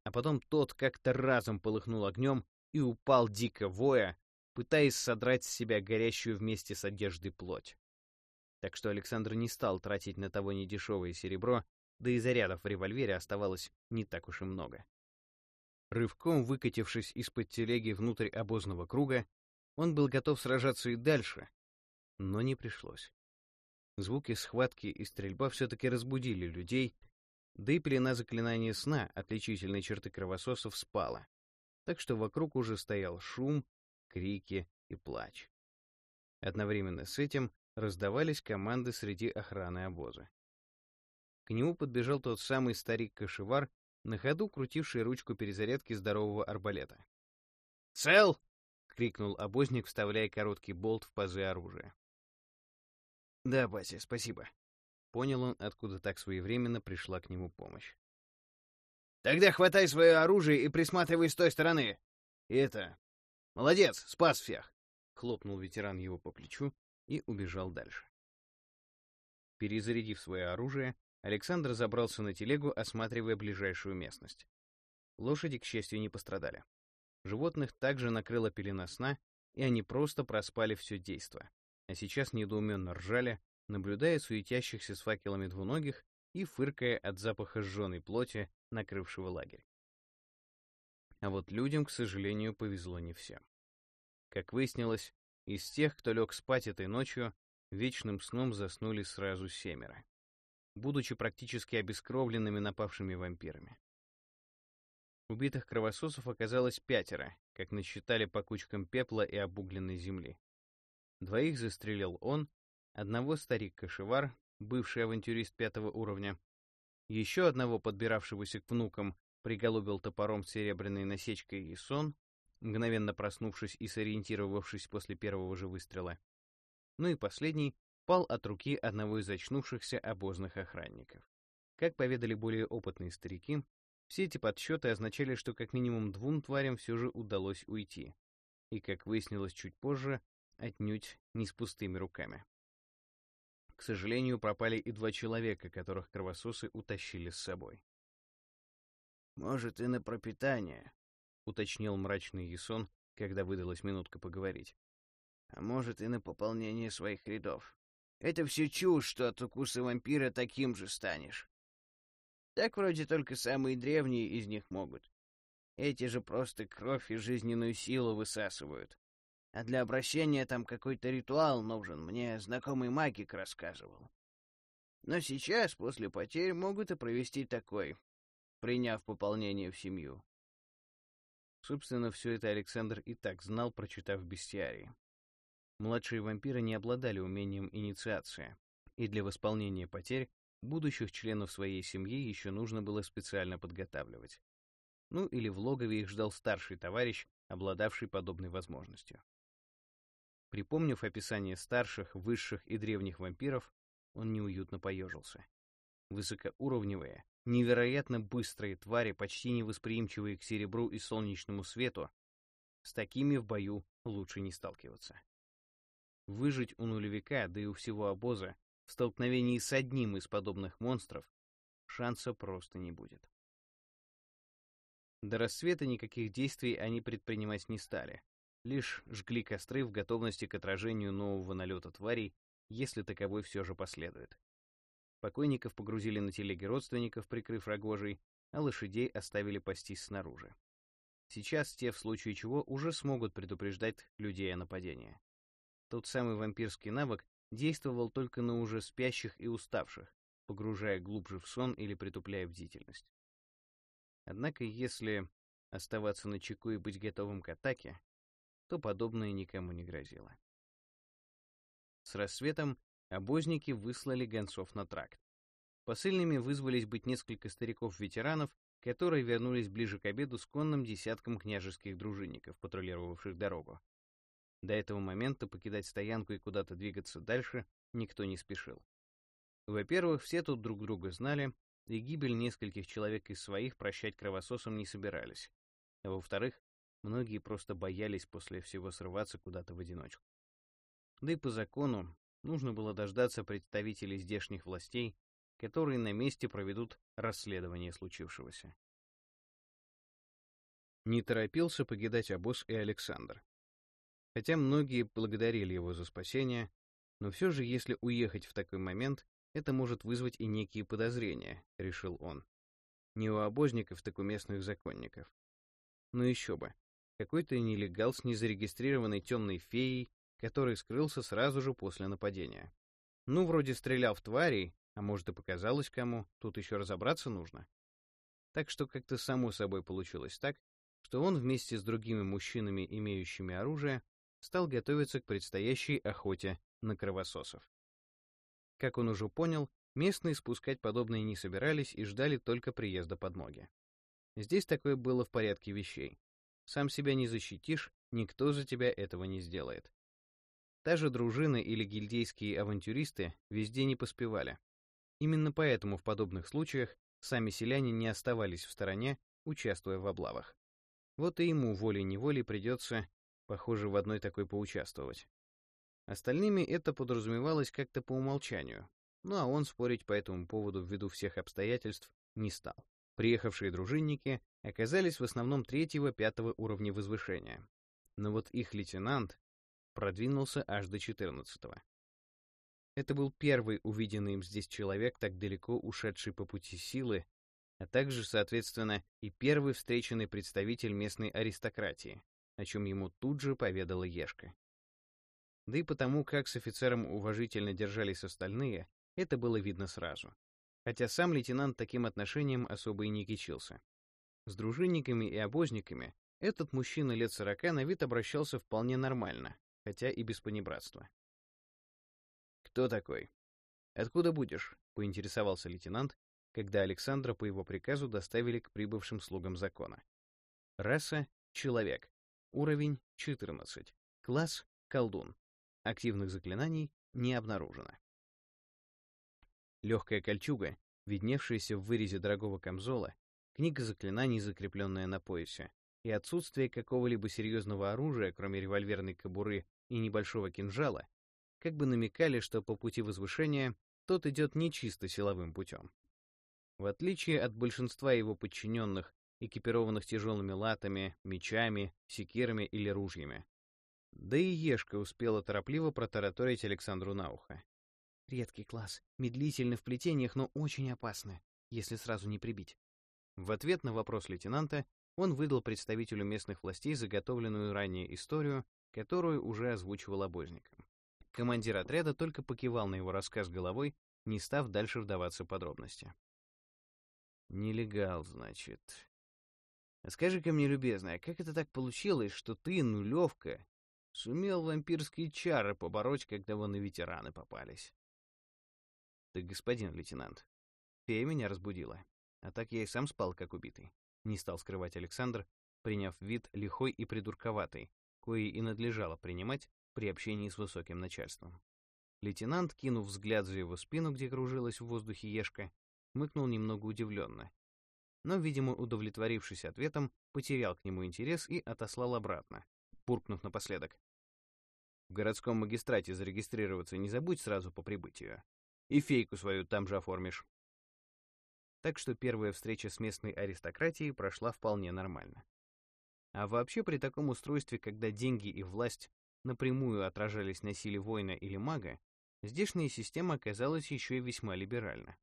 а потом тот как-то разом полыхнул огнем и упал дико воя, пытаясь содрать с себя горящую вместе с одеждой плоть. Так что Александр не стал тратить на того недешевое серебро, да и зарядов в револьвере оставалось не так уж и много. Рывком выкатившись из-под телеги внутрь обозного круга, он был готов сражаться и дальше, но не пришлось. Звуки схватки и стрельба все-таки разбудили людей, Да и пелена заклинания сна, отличительной черты кровососов, спала. Так что вокруг уже стоял шум, крики и плач. Одновременно с этим раздавались команды среди охраны обоза. К нему подбежал тот самый старик-кошевар, на ходу крутивший ручку перезарядки здорового арбалета. «Цел!» — крикнул обозник, вставляя короткий болт в пазы оружия. «Да, Бася, спасибо». Понял он, откуда так своевременно пришла к нему помощь. «Тогда хватай свое оружие и присматривай с той стороны. И это... Молодец, спас всех!» Хлопнул ветеран его по плечу и убежал дальше. Перезарядив свое оружие, Александр забрался на телегу, осматривая ближайшую местность. Лошади, к счастью, не пострадали. Животных также накрыла пелена сна, и они просто проспали все действо, а сейчас недоуменно ржали, наблюдая суетящихся с факелами двуногих и фыркая от запаха сжженной плоти, накрывшего лагерь. А вот людям, к сожалению, повезло не всем. Как выяснилось, из тех, кто лег спать этой ночью, вечным сном заснули сразу семеро, будучи практически обескровленными напавшими вампирами. Убитых кровососов оказалось пятеро, как насчитали по кучкам пепла и обугленной земли. Двоих застрелил он, одного старик-кошевар, бывший авантюрист пятого уровня, еще одного подбиравшегося к внукам приголубил топором с серебряной насечкой и сон, мгновенно проснувшись и сориентировавшись после первого же выстрела. Ну и последний пал от руки одного из очнувшихся обозных охранников. Как поведали более опытные старики, все эти подсчеты означали, что как минимум двум тварям все же удалось уйти. И, как выяснилось чуть позже, отнюдь не с пустыми руками. К сожалению, пропали и два человека, которых кровососы утащили с собой. «Может, и на пропитание», уточнил мрачный Ясон, когда выдалась минутка поговорить. А может, и на пополнение своих рядов. Это все чушь, что от укуса вампира таким же станешь. Так вроде только самые древние из них могут. Эти же просто кровь и жизненную силу высасывают. А для обращения там какой-то ритуал нужен, мне знакомый магик рассказывал. Но сейчас, после потерь, могут и провести такой, приняв пополнение в семью. Собственно, все это Александр и так знал, прочитав бестиарий. Младшие вампиры не обладали умением инициации, и для восполнения потерь будущих членов своей семьи еще нужно было специально подготавливать. Ну или в логове их ждал старший товарищ, обладавший подобной возможностью. Припомнив описание старших, высших и древних вампиров, он неуютно поежился. Высокоуровневые, невероятно быстрые твари, почти невосприимчивые к серебру и солнечному свету, с такими в бою лучше не сталкиваться. Выжить у нулевика, да и у всего обоза, в столкновении с одним из подобных монстров, шанса просто не будет. До рассвета никаких действий они предпринимать не стали, лишь жгли костры в готовности к отражению нового налета тварей, если таковой все же последует. Покойников погрузили на телеги родственников, прикрыв рогожей, а лошадей оставили пастись снаружи. Сейчас те, в случае чего, уже смогут предупреждать людей о нападении. Тот самый вампирский навык действовал только на уже спящих и уставших, погружая глубже в сон или притупляя бдительность. Однако, если оставаться на чеку и быть готовым к атаке, то подобное никому не грозило. С рассветом обозники выслали гонцов на тракт. Посыльными вызвались быть несколько стариков-ветеранов, которые вернулись ближе к обеду с конным десятком княжеских дружинников, патрулировавших дорогу. До этого момента покидать стоянку и куда-то двигаться дальше никто не спешил. Во-первых, все тут друг друга знали, и гибель нескольких человек из своих прощать кровососам не собирались. А во-вторых, многие просто боялись после всего срываться куда-то в одиночку. Да и по закону нужно было дождаться представителей здешних властей, которые на месте проведут расследование случившегося. Не торопился покидать обоз и Александр. Хотя многие благодарили его за спасение, но все же, если уехать в такой момент, это может вызвать и некие подозрения, решил он. Не у обозников, так у местных законников. Но еще бы, какой-то нелегал с незарегистрированной темной феей который скрылся сразу же после нападения. Ну, вроде стрелял в тварей, А может и показалось кому, тут еще разобраться нужно. Так что как-то само собой получилось так, что он вместе с другими мужчинами, имеющими оружие, стал готовиться к предстоящей охоте на кровососов. Как он уже понял, местные спускать подобные не собирались и ждали только приезда подмоги. Здесь такое было в порядке вещей. Сам себя не защитишь, никто за тебя этого не сделает. Та же дружина или гильдейские авантюристы везде не поспевали. Именно поэтому в подобных случаях сами селяне не оставались в стороне, участвуя в облавах. Вот и ему волей-неволей придется, похоже, в одной такой поучаствовать. Остальными это подразумевалось как-то по умолчанию, ну а он спорить по этому поводу ввиду всех обстоятельств не стал. Приехавшие дружинники оказались в основном третьего-пятого уровня возвышения, но вот их лейтенант продвинулся аж до 14-го. Это был первый увиденный им здесь человек, так далеко ушедший по пути силы, а также, соответственно, и первый встреченный представитель местной аристократии, о чем ему тут же поведала Ешка. Да и потому, как с офицером уважительно держались остальные, это было видно сразу. Хотя сам лейтенант таким отношением особо и не кичился. С дружинниками и обозниками этот мужчина лет сорока на вид обращался вполне нормально, хотя и без понебратства. «Кто такой? Откуда будешь?» — поинтересовался лейтенант, когда Александра по его приказу доставили к прибывшим слугам закона. Раса — человек. Уровень — 14. Класс — колдун. Активных заклинаний не обнаружено. Легкая кольчуга, видневшаяся в вырезе дорогого камзола, книга заклинаний, закрепленная на поясе, и отсутствие какого-либо серьезного оружия, кроме револьверной кобуры и небольшого кинжала, как бы намекали, что по пути возвышения тот идет не чисто силовым путем. В отличие от большинства его подчиненных, экипированных тяжелыми латами, мечами, секирами или ружьями. Да и Ешка успела торопливо протараторить Александру на ухо. Редкий класс, медлительный в плетениях, но очень опасный, если сразу не прибить. В ответ на вопрос лейтенанта он выдал представителю местных властей заготовленную ранее историю, которую уже озвучивал обозникам. Командир отряда только покивал на его рассказ головой, не став дальше вдаваться в подробности. «Нелегал, значит. А скажи-ка мне, любезная, как это так получилось, что ты, нулевка, сумел вампирские чары побороть, когда вон и ветераны попались?» «Ты, господин лейтенант, фея меня разбудила, а так я и сам спал, как убитый», — не стал скрывать Александр, приняв вид лихой и придурковатый, кои и надлежало принимать при общении с высоким начальством. Лейтенант, кинув взгляд за его спину, где кружилась в воздухе ешка, мыкнул немного удивленно. Но, видимо, удовлетворившись ответом, потерял к нему интерес и отослал обратно, буркнув напоследок. В городском магистрате зарегистрироваться не забудь сразу по прибытию. И фейку свою там же оформишь. Так что первая встреча с местной аристократией прошла вполне нормально. А вообще при таком устройстве, когда деньги и власть напрямую отражались на силе воина или мага, здешняя система оказалась еще и весьма либеральна.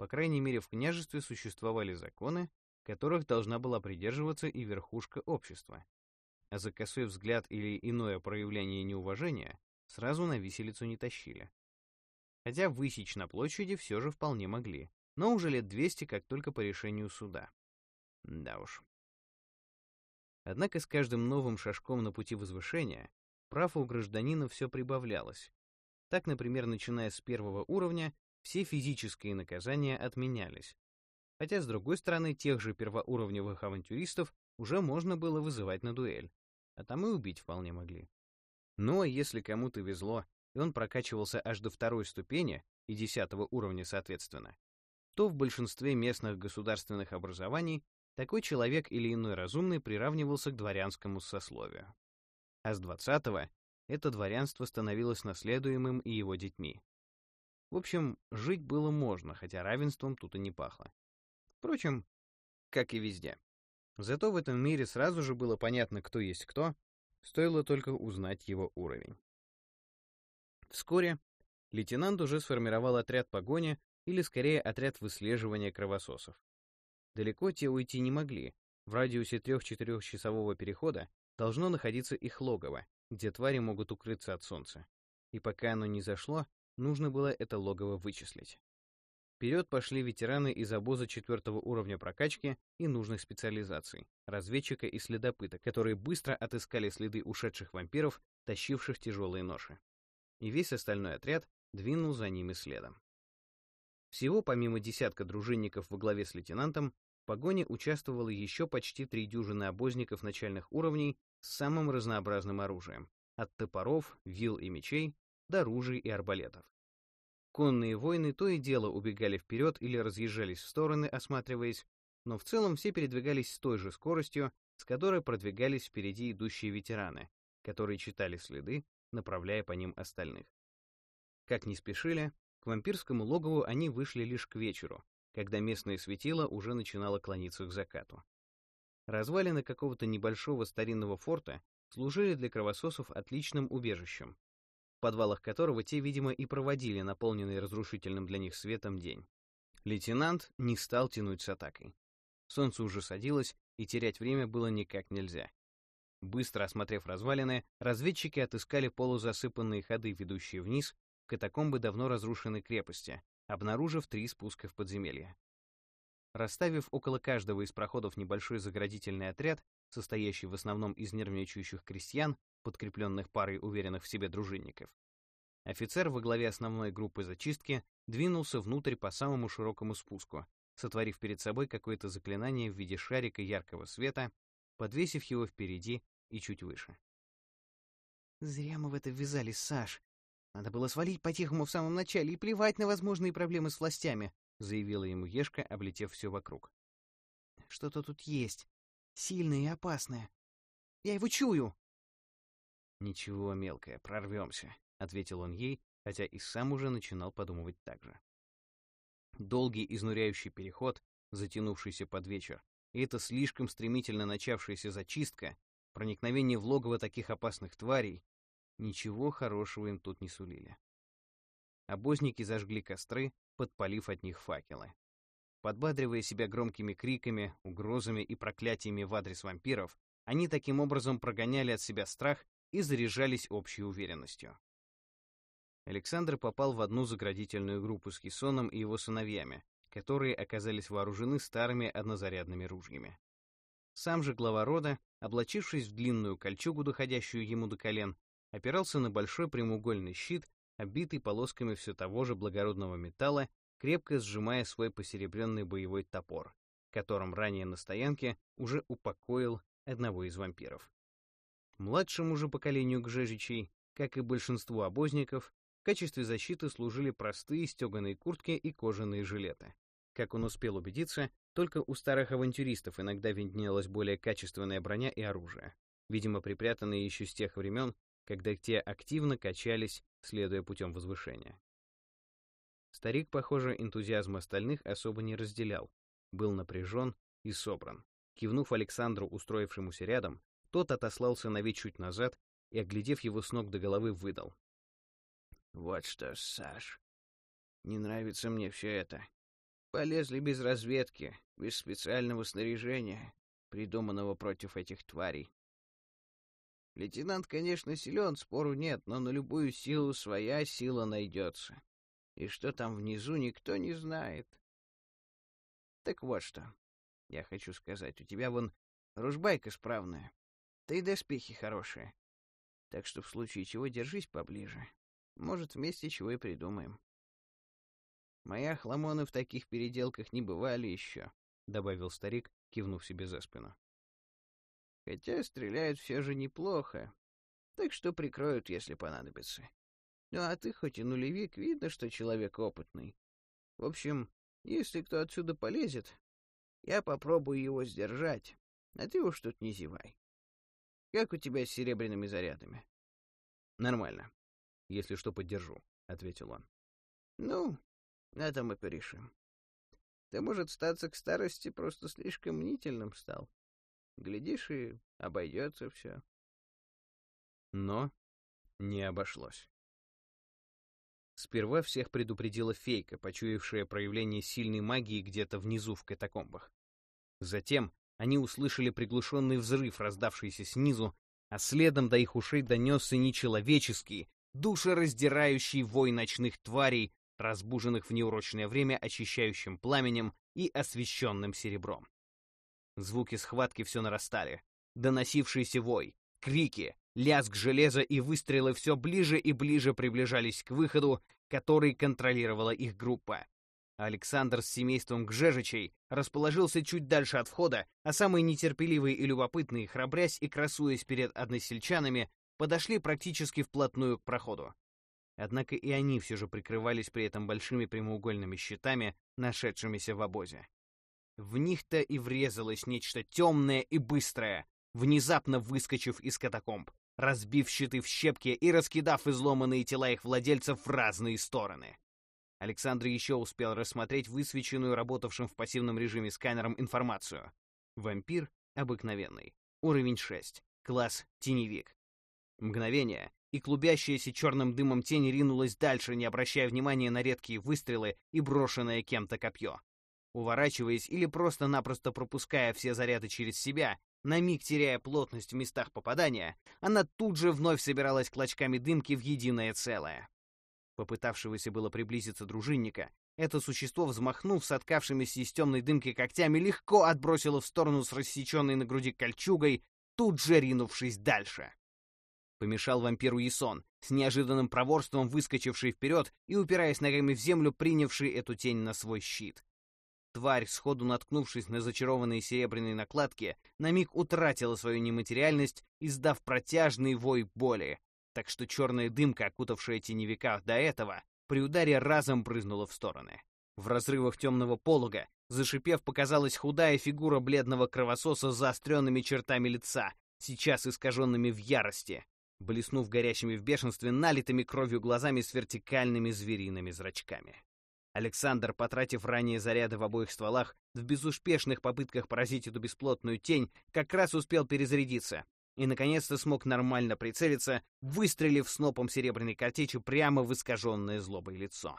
По крайней мере, в княжестве существовали законы, которых должна была придерживаться и верхушка общества. А за косой взгляд или иное проявление неуважения сразу на виселицу не тащили. Хотя высечь на площади все же вполне могли, но уже лет 200 как только по решению суда. Да уж. Однако с каждым новым шажком на пути возвышения прав у гражданина все прибавлялось. Так, например, начиная с первого уровня, все физические наказания отменялись. Хотя, с другой стороны, тех же первоуровневых авантюристов уже можно было вызывать на дуэль, а там и убить вполне могли. А если кому-то везло, и он прокачивался аж до второй ступени и десятого уровня соответственно, то в большинстве местных государственных образований такой человек или иной разумный приравнивался к дворянскому сословию. А с 20-го это дворянство становилось наследуемым и его детьми. В общем, жить было можно, хотя равенством тут и не пахло. Впрочем, как и везде. Зато в этом мире сразу же было понятно, кто есть кто, стоило только узнать его уровень. Вскоре лейтенант уже сформировал отряд погони, или скорее отряд выслеживания кровососов. Далеко те уйти не могли. В радиусе 3-4 часового перехода должно находиться их логово, где твари могут укрыться от солнца. И пока оно не зашло, нужно было это логово вычислить. Вперед пошли ветераны из обоза четвертого уровня прокачки и нужных специализаций, разведчика и следопыта, которые быстро отыскали следы ушедших вампиров, тащивших тяжелые ноши. И весь остальной отряд двинул за ними следом. Всего, помимо десятка дружинников во главе с лейтенантом, в погоне участвовало еще почти три дюжины обозников начальных уровней с самым разнообразным оружием, от топоров, вил и мечей до ружей и арбалетов. Конные воины то и дело убегали вперед или разъезжались в стороны, осматриваясь, но в целом все передвигались с той же скоростью, с которой продвигались впереди идущие ветераны, которые читали следы, направляя по ним остальных. Как ни спешили, к вампирскому логову они вышли лишь к вечеру, когда местное светило уже начинало клониться к закату. Развалины какого-то небольшого старинного форта служили для кровососов отличным убежищем, в подвалах которого те, видимо, и проводили наполненный разрушительным для них светом день. Лейтенант не стал тянуть с атакой. Солнце уже садилось, и терять время было никак нельзя. Быстро осмотрев развалины, разведчики отыскали полузасыпанные ходы, ведущие вниз, в катакомбы давно разрушенной крепости, обнаружив три спуска в подземелье. Расставив около каждого из проходов небольшой заградительный отряд, состоящий в основном из нервничающих крестьян, подкрепленных парой уверенных в себе дружинников. Офицер во главе основной группы зачистки двинулся внутрь по самому широкому спуску, сотворив перед собой какое-то заклинание в виде шарика яркого света, подвесив его впереди и чуть выше. «Зря мы в это ввязались, Саш. Надо было свалить по-тихому в самом начале и плевать на возможные проблемы с властями», заявила ему Ешка, облетев все вокруг. «Что-то тут есть. Сильное и опасное. Я его чую!» «Ничего, мелкая, прорвемся», — ответил он ей, хотя и сам уже начинал подумывать так же. Долгий изнуряющий переход, затянувшийся под вечер, и эта слишком стремительно начавшаяся зачистка, проникновение в логово таких опасных тварей, ничего хорошего им тут не сулили. Обозники зажгли костры, подпалив от них факелы. Подбадривая себя громкими криками, угрозами и проклятиями в адрес вампиров, они таким образом прогоняли от себя страх и заряжались общей уверенностью. Александр попал в одну заградительную группу с Кессоном и его сыновьями, которые оказались вооружены старыми однозарядными ружьями. Сам же глава рода, облачившись в длинную кольчугу, доходящую ему до колен, опирался на большой прямоугольный щит, обитый полосками все того же благородного металла, крепко сжимая свой посеребренный боевой топор, которым ранее на стоянке уже упокоил одного из вампиров. Младшему же поколению гжежичей, как и большинству обозников, в качестве защиты служили простые стеганые куртки и кожаные жилеты. Как он успел убедиться, только у старых авантюристов иногда виднелась более качественная броня и оружие, видимо, припрятанные еще с тех времен, когда те активно качались, следуя путем возвышения. Старик, похоже, энтузиазм остальных особо не разделял, был напряжен и собран. Кивнув Александру, устроившемуся рядом, тот отослал сыновей чуть назад и, оглядев его с ног до головы, выдал. «Вот что, Саш, не нравится мне все это. Полезли без разведки, без специального снаряжения, придуманного против этих тварей. Лейтенант, конечно, силен, спору нет, но на любую силу своя сила найдется. И что там внизу, никто не знает. Так вот что, я хочу сказать, у тебя вон ружбайка справная. Да и доспехи хорошие. Так что в случае чего держись поближе. Может, вместе чего и придумаем. Мои охламоны в таких переделках не бывали еще, — добавил старик, кивнув себе за спину. Хотя стреляют все же неплохо, так что прикроют, если понадобится. Ну а ты хоть и нулевик, видно, что человек опытный. В общем, если кто отсюда полезет, я попробую его сдержать, а ты уж тут не зевай. Как у тебя с серебряными зарядами? Нормально. Если что, поддержу, ответил он. Ну, это мы порешим. Ты, может, статься к старости просто слишком мнительным стал. Глядишь, и обойдется все. Но не обошлось. Сперва всех предупредила фейка, почуявшая проявление сильной магии где-то внизу в катакомбах. Затем они услышали приглушенный взрыв, раздавшийся снизу, а следом до их ушей донесся нечеловеческий, душераздирающий вой ночных тварей, разбуженных в неурочное время очищающим пламенем и освещенным серебром. Звуки схватки все нарастали. Доносившийся вой, крики, лязг железа и выстрелы все ближе и ближе приближались к выходу, который контролировала их группа. Александр с семейством Гжежичей расположился чуть дальше от входа, а самые нетерпеливые и любопытные, храбрясь и красуясь перед односельчанами, подошли практически вплотную к проходу. Однако и они все же прикрывались при этом большими прямоугольными щитами, нашедшимися в обозе. В них-то и врезалось нечто темное и быстрое, внезапно выскочив из катакомб, разбив щиты в щепки и раскидав изломанные тела их владельцев в разные стороны. Александр еще успел рассмотреть высвеченную работавшим в пассивном режиме сканером информацию. Вампир обыкновенный. Уровень 6. Класс теневик. Мгновение, и клубящаяся черным дымом тень ринулась дальше, не обращая внимания на редкие выстрелы и брошенное кем-то копье. Уворачиваясь или просто-напросто пропуская все заряды через себя, на миг теряя плотность в местах попадания, она тут же вновь собиралась клочками дымки в единое целое попытавшегося было приблизиться дружинника, это существо, взмахнув соткавшимися из темной дымки когтями, легко отбросило в сторону с рассеченной на груди кольчугой, тут же ринувшись дальше. Помешал вампиру Ясон, с неожиданным проворством выскочивший вперед и, упираясь ногами в землю, принявший эту тень на свой щит. Тварь, сходу наткнувшись на зачарованные серебряные накладки, на миг утратила свою нематериальность, издав протяжный вой боли, так что черная дымка, окутавшая теневика до этого, при ударе разом брызнула в стороны. В разрывах темного полога, зашипев, показалась худая фигура бледного кровососа с заостренными чертами лица, сейчас искаженными в ярости, блеснув горящими в бешенстве налитыми кровью глазами с вертикальными звериными зрачками. Александр, потратив ранее заряды в обоих стволах, в безуспешных попытках поразить эту бесплотную тень, как раз успел перезарядиться, и, наконец-то, смог нормально прицелиться, выстрелив снопом серебряной картечи прямо в искаженное злобой лицо.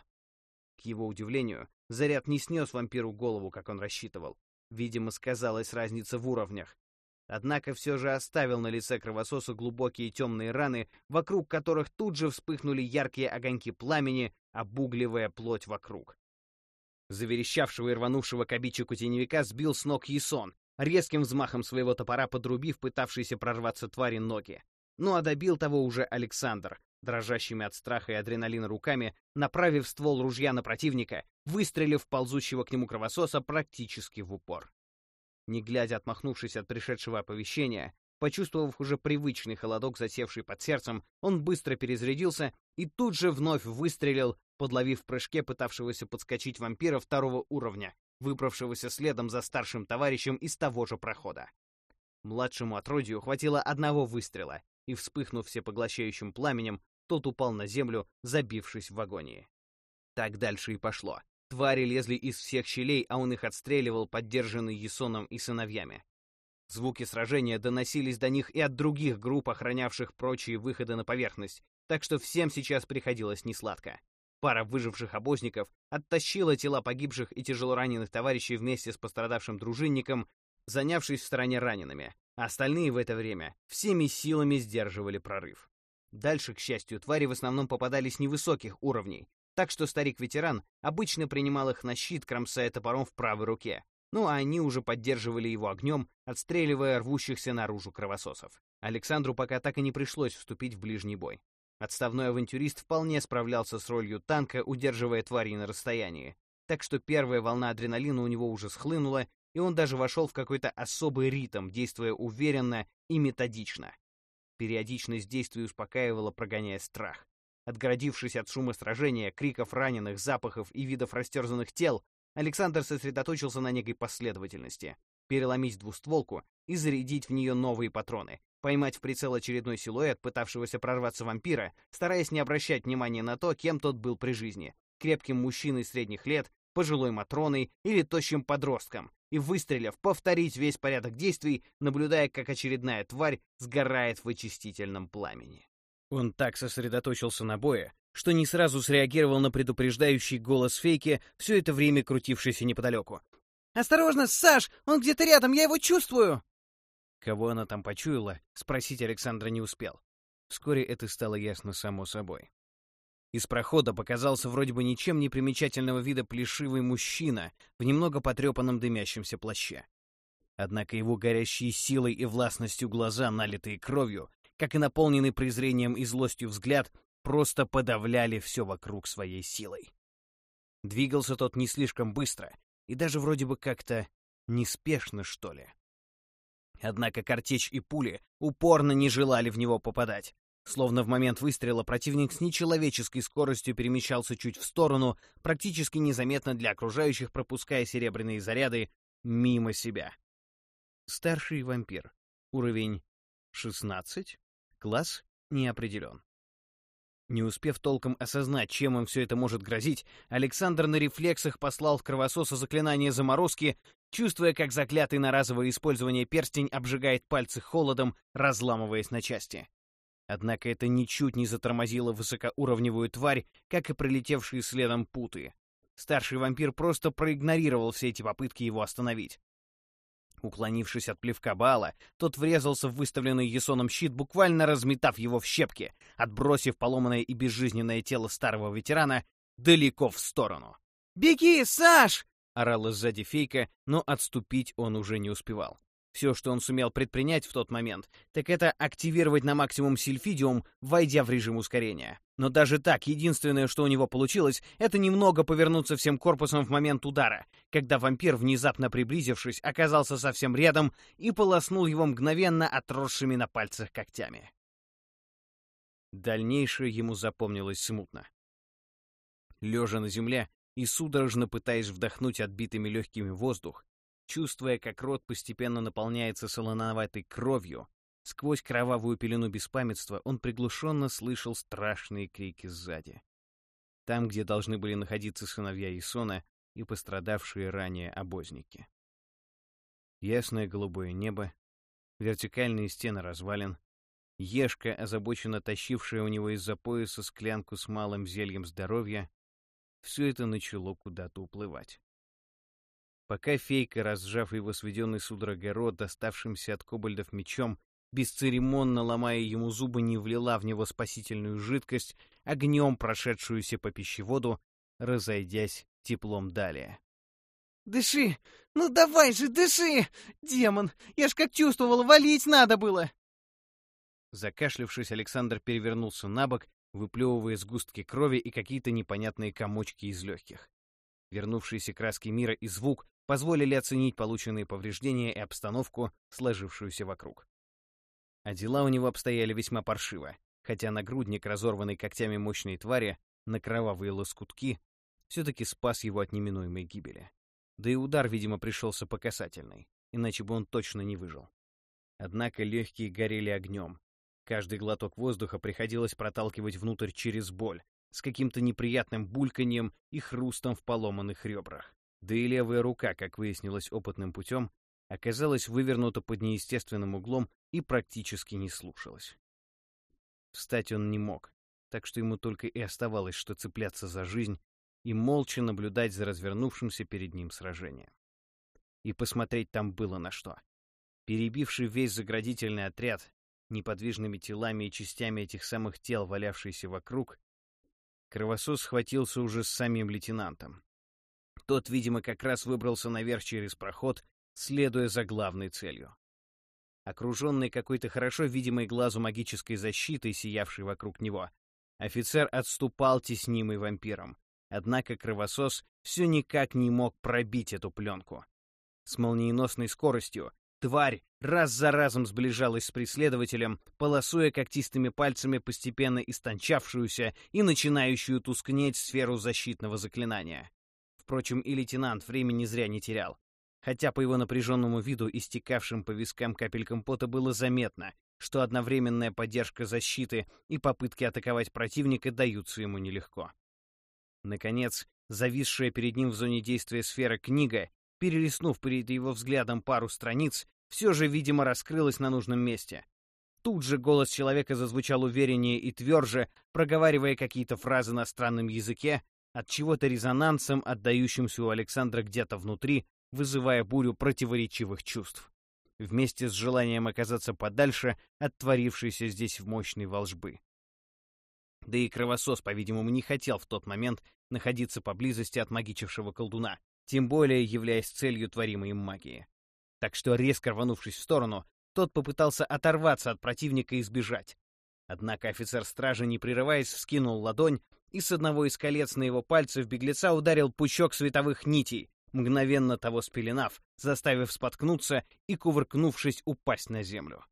К его удивлению, заряд не снес вампиру голову, как он рассчитывал. Видимо, сказалась разница в уровнях. Однако все же оставил на лице кровососа глубокие темные раны, вокруг которых тут же вспыхнули яркие огоньки пламени, обугливая плоть вокруг. Заверещавшего и рванувшего к обидчику теневика сбил с ног Ясон, резким взмахом своего топора подрубив пытавшийся прорваться твари ноги. Ну а добил того уже Александр, дрожащими от страха и адреналина руками, направив ствол ружья на противника, выстрелив ползущего к нему кровососа практически в упор. Не глядя, отмахнувшись от пришедшего оповещения, почувствовав уже привычный холодок, засевший под сердцем, он быстро перезарядился и тут же вновь выстрелил, подловив в прыжке пытавшегося подскочить вампира второго уровня, выбравшегося следом за старшим товарищем из того же прохода. Младшему отродью хватило одного выстрела, и, вспыхнув всепоглощающим пламенем, тот упал на землю, забившись в агонии. Так дальше и пошло. Твари лезли из всех щелей, а он их отстреливал, поддержанный Есоном и сыновьями. Звуки сражения доносились до них и от других групп, охранявших прочие выходы на поверхность, так что всем сейчас приходилось несладко. Пара выживших обозников оттащила тела погибших и тяжелораненых товарищей вместе с пострадавшим дружинником, занявшись в стороне ранеными, а остальные в это время всеми силами сдерживали прорыв. Дальше, к счастью, твари в основном попадались невысоких уровней, так что старик-ветеран обычно принимал их на щит, кромсая топором в правой руке, ну а они уже поддерживали его огнем, отстреливая рвущихся наружу кровососов. Александру пока так и не пришлось вступить в ближний бой. Отставной авантюрист вполне справлялся с ролью танка, удерживая твари на расстоянии. Так что первая волна адреналина у него уже схлынула, и он даже вошел в какой-то особый ритм, действуя уверенно и методично. Периодичность действий успокаивала, прогоняя страх. Отгородившись от шума сражения, криков раненых, запахов и видов растерзанных тел, Александр сосредоточился на некой последовательности. Переломить двустволку и зарядить в нее новые патроны, поймать в прицел очередной силуэт пытавшегося прорваться вампира, стараясь не обращать внимания на то, кем тот был при жизни — крепким мужчиной средних лет, пожилой Матроной или тощим подростком, и, выстрелив, повторить весь порядок действий, наблюдая, как очередная тварь сгорает в очистительном пламени. Он так сосредоточился на бое, что не сразу среагировал на предупреждающий голос фейки, все это время крутившийся неподалеку. «Осторожно, Саш! Он где-то рядом, я его чувствую!» Кого она там почуяла, спросить Александра не успел. Вскоре это стало ясно само собой. Из прохода показался вроде бы ничем не примечательного вида плешивый мужчина в немного потрепанном дымящемся плаще. Однако его горящие силой и властностью глаза, налитые кровью, как и наполненный презрением и злостью взгляд, просто подавляли все вокруг своей силой. Двигался тот не слишком быстро и даже вроде бы как-то неспешно, что ли. Однако картечь и пули упорно не желали в него попадать. Словно в момент выстрела противник с нечеловеческой скоростью перемещался чуть в сторону, практически незаметно для окружающих, пропуская серебряные заряды мимо себя. Старший вампир. Уровень 16. Класс не определен. Не успев толком осознать, чем им все это может грозить, Александр на рефлексах послал в кровососа заклинание заморозки, чувствуя, как заклятый на разовое использование перстень обжигает пальцы холодом, разламываясь на части. Однако это ничуть не затормозило высокоуровневую тварь, как и прилетевшие следом путы. Старший вампир просто проигнорировал все эти попытки его остановить. Уклонившись от плевка Баала, тот врезался в выставленный Есоном щит, буквально разметав его в щепки, отбросив поломанное и безжизненное тело старого ветерана далеко в сторону. «Беги, Саш!» — орала сзади фейка, но отступить он уже не успевал. Все, что он сумел предпринять в тот момент, так это активировать на максимум сильфидиум, войдя в режим ускорения. Но даже так, единственное, что у него получилось, это немного повернуться всем корпусом в момент удара, когда вампир, внезапно приблизившись, оказался совсем рядом и полоснул его мгновенно отросшими на пальцах когтями. Дальнейшее ему запомнилось смутно. Лежа на земле и судорожно пытаясь вдохнуть отбитыми легкими воздух, Чувствуя, как рот постепенно наполняется солоноватой кровью, сквозь кровавую пелену беспамятства он приглушенно слышал страшные крики сзади. Там, где должны были находиться сыновья Исона и пострадавшие ранее обозники. Ясное голубое небо, вертикальные стены развалин, Ешка, озабоченно тащившая у него из-за пояса склянку с малым зельем здоровья, все это начало куда-то уплывать. Пока фейка, разжав его сведенный судорогой рот, доставшимся от кобальдов мечом, бесцеремонно ломая ему зубы, не влила в него спасительную жидкость, огнем прошедшуюся по пищеводу, разойдясь теплом далее. «Дыши! Ну давай же, дыши! Демон! Я ж как чувствовал, валить надо было!» Закашлявшись, Александр перевернулся на бок, выплевывая сгустки крови и какие-то непонятные комочки из легких. Вернувшиеся краски мира и звук позволили оценить полученные повреждения и обстановку, сложившуюся вокруг. А дела у него обстояли весьма паршиво, хотя нагрудник, разорванный когтями мощной твари, на кровавые лоскутки, все-таки спас его от неминуемой гибели. Да и удар, видимо, пришелся по касательной, иначе бы он точно не выжил. Однако легкие горели огнем. Каждый глоток воздуха приходилось проталкивать внутрь через боль, с каким-то неприятным бульканьем и хрустом в поломанных ребрах. Да и левая рука, как выяснилось опытным путем, оказалась вывернута под неестественным углом и практически не слушалась. Встать он не мог, так что ему только и оставалось, что цепляться за жизнь и молча наблюдать за развернувшимся перед ним сражением. И посмотреть там было на что. Перебивший весь заградительный отряд, неподвижными телами и частями этих самых тел, валявшиеся вокруг, кровосос схватился уже с самим лейтенантом. Тот, видимо, как раз выбрался наверх через проход, следуя за главной целью. Окруженный какой-то хорошо видимой глазу магической защитой, сиявшей вокруг него, офицер отступал теснимый вампиром. Однако кровосос все никак не мог пробить эту пленку. С молниеносной скоростью тварь раз за разом сближалась с преследователем, полосуя когтистыми пальцами постепенно истончавшуюся и начинающую тускнеть сферу защитного заклинания. Впрочем, и лейтенант времени зря не терял. Хотя по его напряженному виду и стекавшим по вискам капелькам пота было заметно, что одновременная поддержка защиты и попытки атаковать противника даются ему нелегко. Наконец, зависшая перед ним в зоне действия сфера книга, перелистнув перед его взглядом пару страниц, все же, видимо, раскрылась на нужном месте. Тут же голос человека зазвучал увереннее и тверже, проговаривая какие-то фразы на странном языке, от чего-то резонансом, отдающимся у Александра где-то внутри, вызывая бурю противоречивых чувств. Вместе с желанием оказаться подальше от творившейся здесь мощной волжбы. Да и кровосос, по-видимому, не хотел в тот момент находиться поблизости от магичившего колдуна, тем более являясь целью творимой им магии. Так что, резко рванувшись в сторону, тот попытался оторваться от противника и сбежать. Однако офицер стражи, не прерываясь, вскинул ладонь, и с одного из колец на его пальце в беглеца ударил пучок световых нитей, мгновенно того спеленав, заставив споткнуться и, кувыркнувшись, упасть на землю.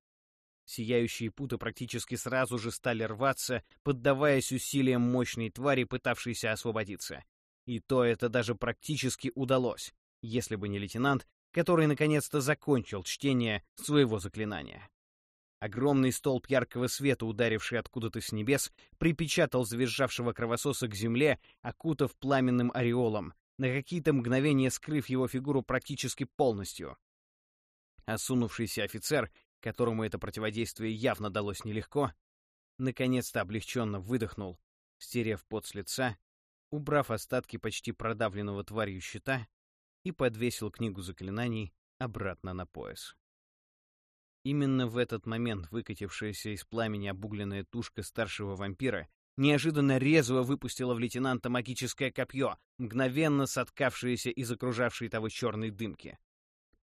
Сияющие путы практически сразу же стали рваться, поддаваясь усилиям мощной твари, пытавшейся освободиться. И то это даже практически удалось, если бы не лейтенант, который наконец-то закончил чтение своего заклинания. Огромный столб яркого света, ударивший откуда-то с небес, припечатал завизжавшего кровососа к земле, окутав пламенным ореолом, на какие-то мгновения скрыв его фигуру практически полностью. Осунувшийся офицер, которому это противодействие явно далось нелегко, наконец-то облегченно выдохнул, стерев пот с лица, убрав остатки почти продавленного тварью щита и подвесил книгу заклинаний обратно на пояс. Именно в этот момент выкатившаяся из пламени обугленная тушка старшего вампира неожиданно резво выпустила в лейтенанта магическое копье, мгновенно соткавшееся из окружавшей того черной дымки.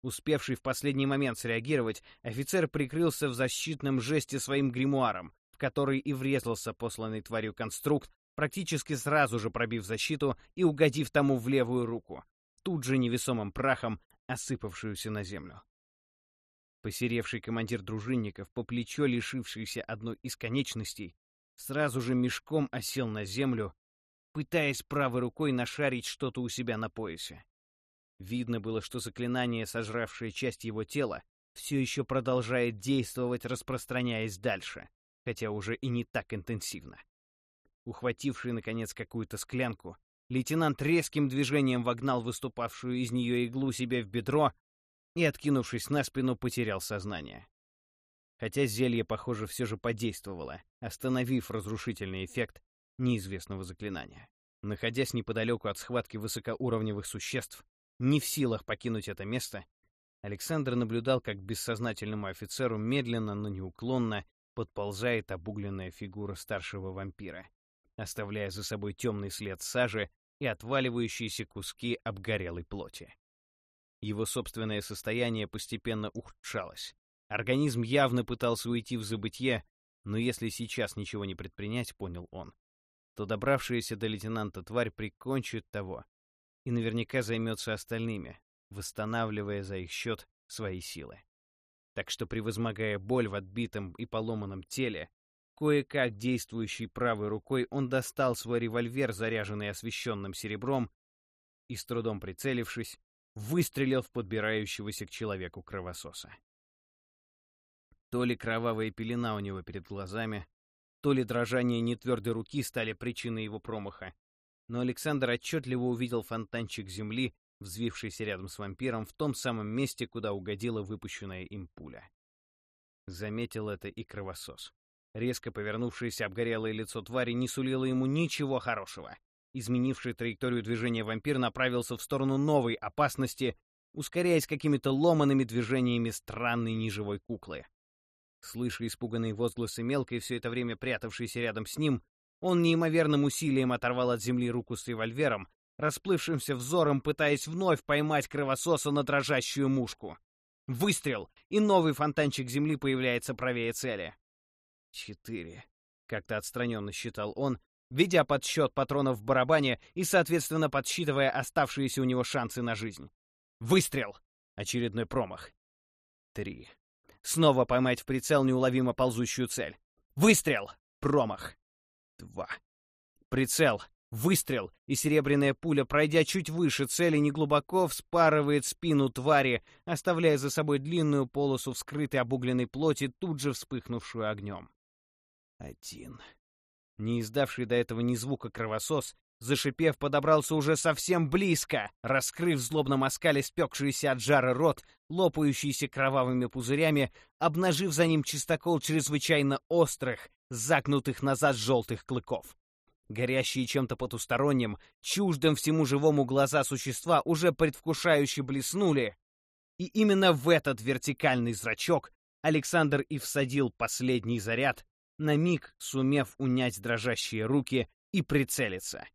Успевший в последний момент среагировать, офицер прикрылся в защитном жесте своим гримуаром, в который и врезался посланный тварью конструкт, практически сразу же пробив защиту и угодив тому в левую руку, тут же невесомым прахом осыпавшуюся на землю. Посеревший командир дружинников, по плечо лишившийся одной из конечностей, сразу же мешком осел на землю, пытаясь правой рукой нашарить что-то у себя на поясе. Видно было, что заклинание, сожравшее часть его тела, все еще продолжает действовать, распространяясь дальше, хотя уже и не так интенсивно. Ухвативший, наконец, какую-то склянку, лейтенант резким движением вогнал выступавшую из нее иглу себе в бедро и, откинувшись на спину, потерял сознание хотя зелье, похоже, все же подействовало, остановив разрушительный эффект неизвестного заклинания. Находясь неподалеку от схватки высокоуровневых существ, не в силах покинуть это место, Александр наблюдал, как бессознательному офицеру медленно, но неуклонно подползает обугленная фигура старшего вампира, оставляя за собой темный след сажи и отваливающиеся куски обгорелой плоти. Его собственное состояние постепенно ухудшалось. Организм явно пытался уйти в забытье, но если сейчас ничего не предпринять, понял он, то добравшаяся до лейтенанта тварь прикончит того и наверняка займется остальными, восстанавливая за их счет свои силы. Так что, превозмогая боль в отбитом и поломанном теле, кое-как действующей правой рукой он достал свой револьвер, заряженный освещенным серебром, и, с трудом прицелившись, выстрелил в подбирающегося к человеку кровососа. То ли кровавая пелена у него перед глазами, то ли дрожание нетвердой руки стали причиной его промаха. Но Александр отчетливо увидел фонтанчик земли, взвившийся рядом с вампиром в том самом месте, куда угодила выпущенная им пуля. Заметил это и кровосос. Резко повернувшееся обгорелое лицо твари не сулило ему ничего хорошего. Изменивший траекторию движения вампир направился в сторону новой опасности, ускоряясь какими-то ломаными движениями странной неживой куклы. Слыша испуганные возгласы мелкой, все это время прятавшейся рядом с ним, он неимоверным усилием оторвал от земли руку с револьвером, расплывшимся взором пытаясь вновь поймать кровососа на дрожащую мушку. Выстрел, и новый фонтанчик земли появляется правее цели. Четыре. Как-то отстраненно считал он, ведя подсчет патронов в барабане и, соответственно, подсчитывая оставшиеся у него шансы на жизнь. Выстрел! Очередной промах. Три. Снова поймать в прицел неуловимо ползущую цель. Выстрел! Промах. Два. Прицел. Выстрел, и серебряная пуля, пройдя чуть выше цели, неглубоко вспарывает спину твари, оставляя за собой длинную полосу вскрытой обугленной плоти, тут же вспыхнувшую огнем. Один. Не издавший до этого ни звука кровосос, Зашипев, подобрался уже совсем близко, раскрыв злобно оскале спекшийся от жара рот, лопающийся кровавыми пузырями, обнажив за ним чистокол чрезвычайно острых, загнутых назад желтых клыков. Горящие чем-то потусторонним, чуждым всему живому глаза существа уже предвкушающе блеснули, и именно в этот вертикальный зрачок Александр и всадил последний заряд на миг сумев унять дрожащие руки и прицелиться.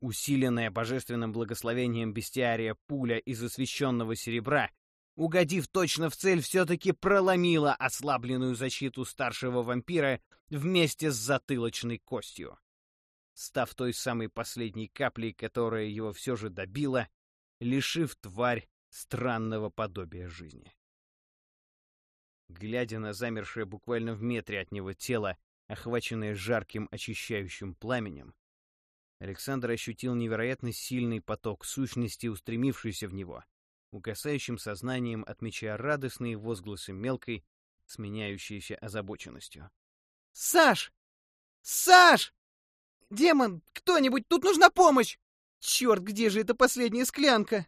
Усиленная божественным благословением бестиария пуля из освещенного серебра, угодив точно в цель, все-таки проломила ослабленную защиту старшего вампира вместе с затылочной костью. Став той самой последней каплей, которая его все же добила, лишив тварь странного подобия жизни. Глядя на замершее буквально в метре от него тело, охваченное жарким очищающим пламенем, Александр ощутил невероятно сильный поток сущности, устремившийся в него, угасающим сознанием отмечая радостные возгласы мелкой, сменяющиеся озабоченностью. «Саш! Саш! Демон, кто-нибудь, тут нужна помощь! Черт, где же эта последняя склянка?»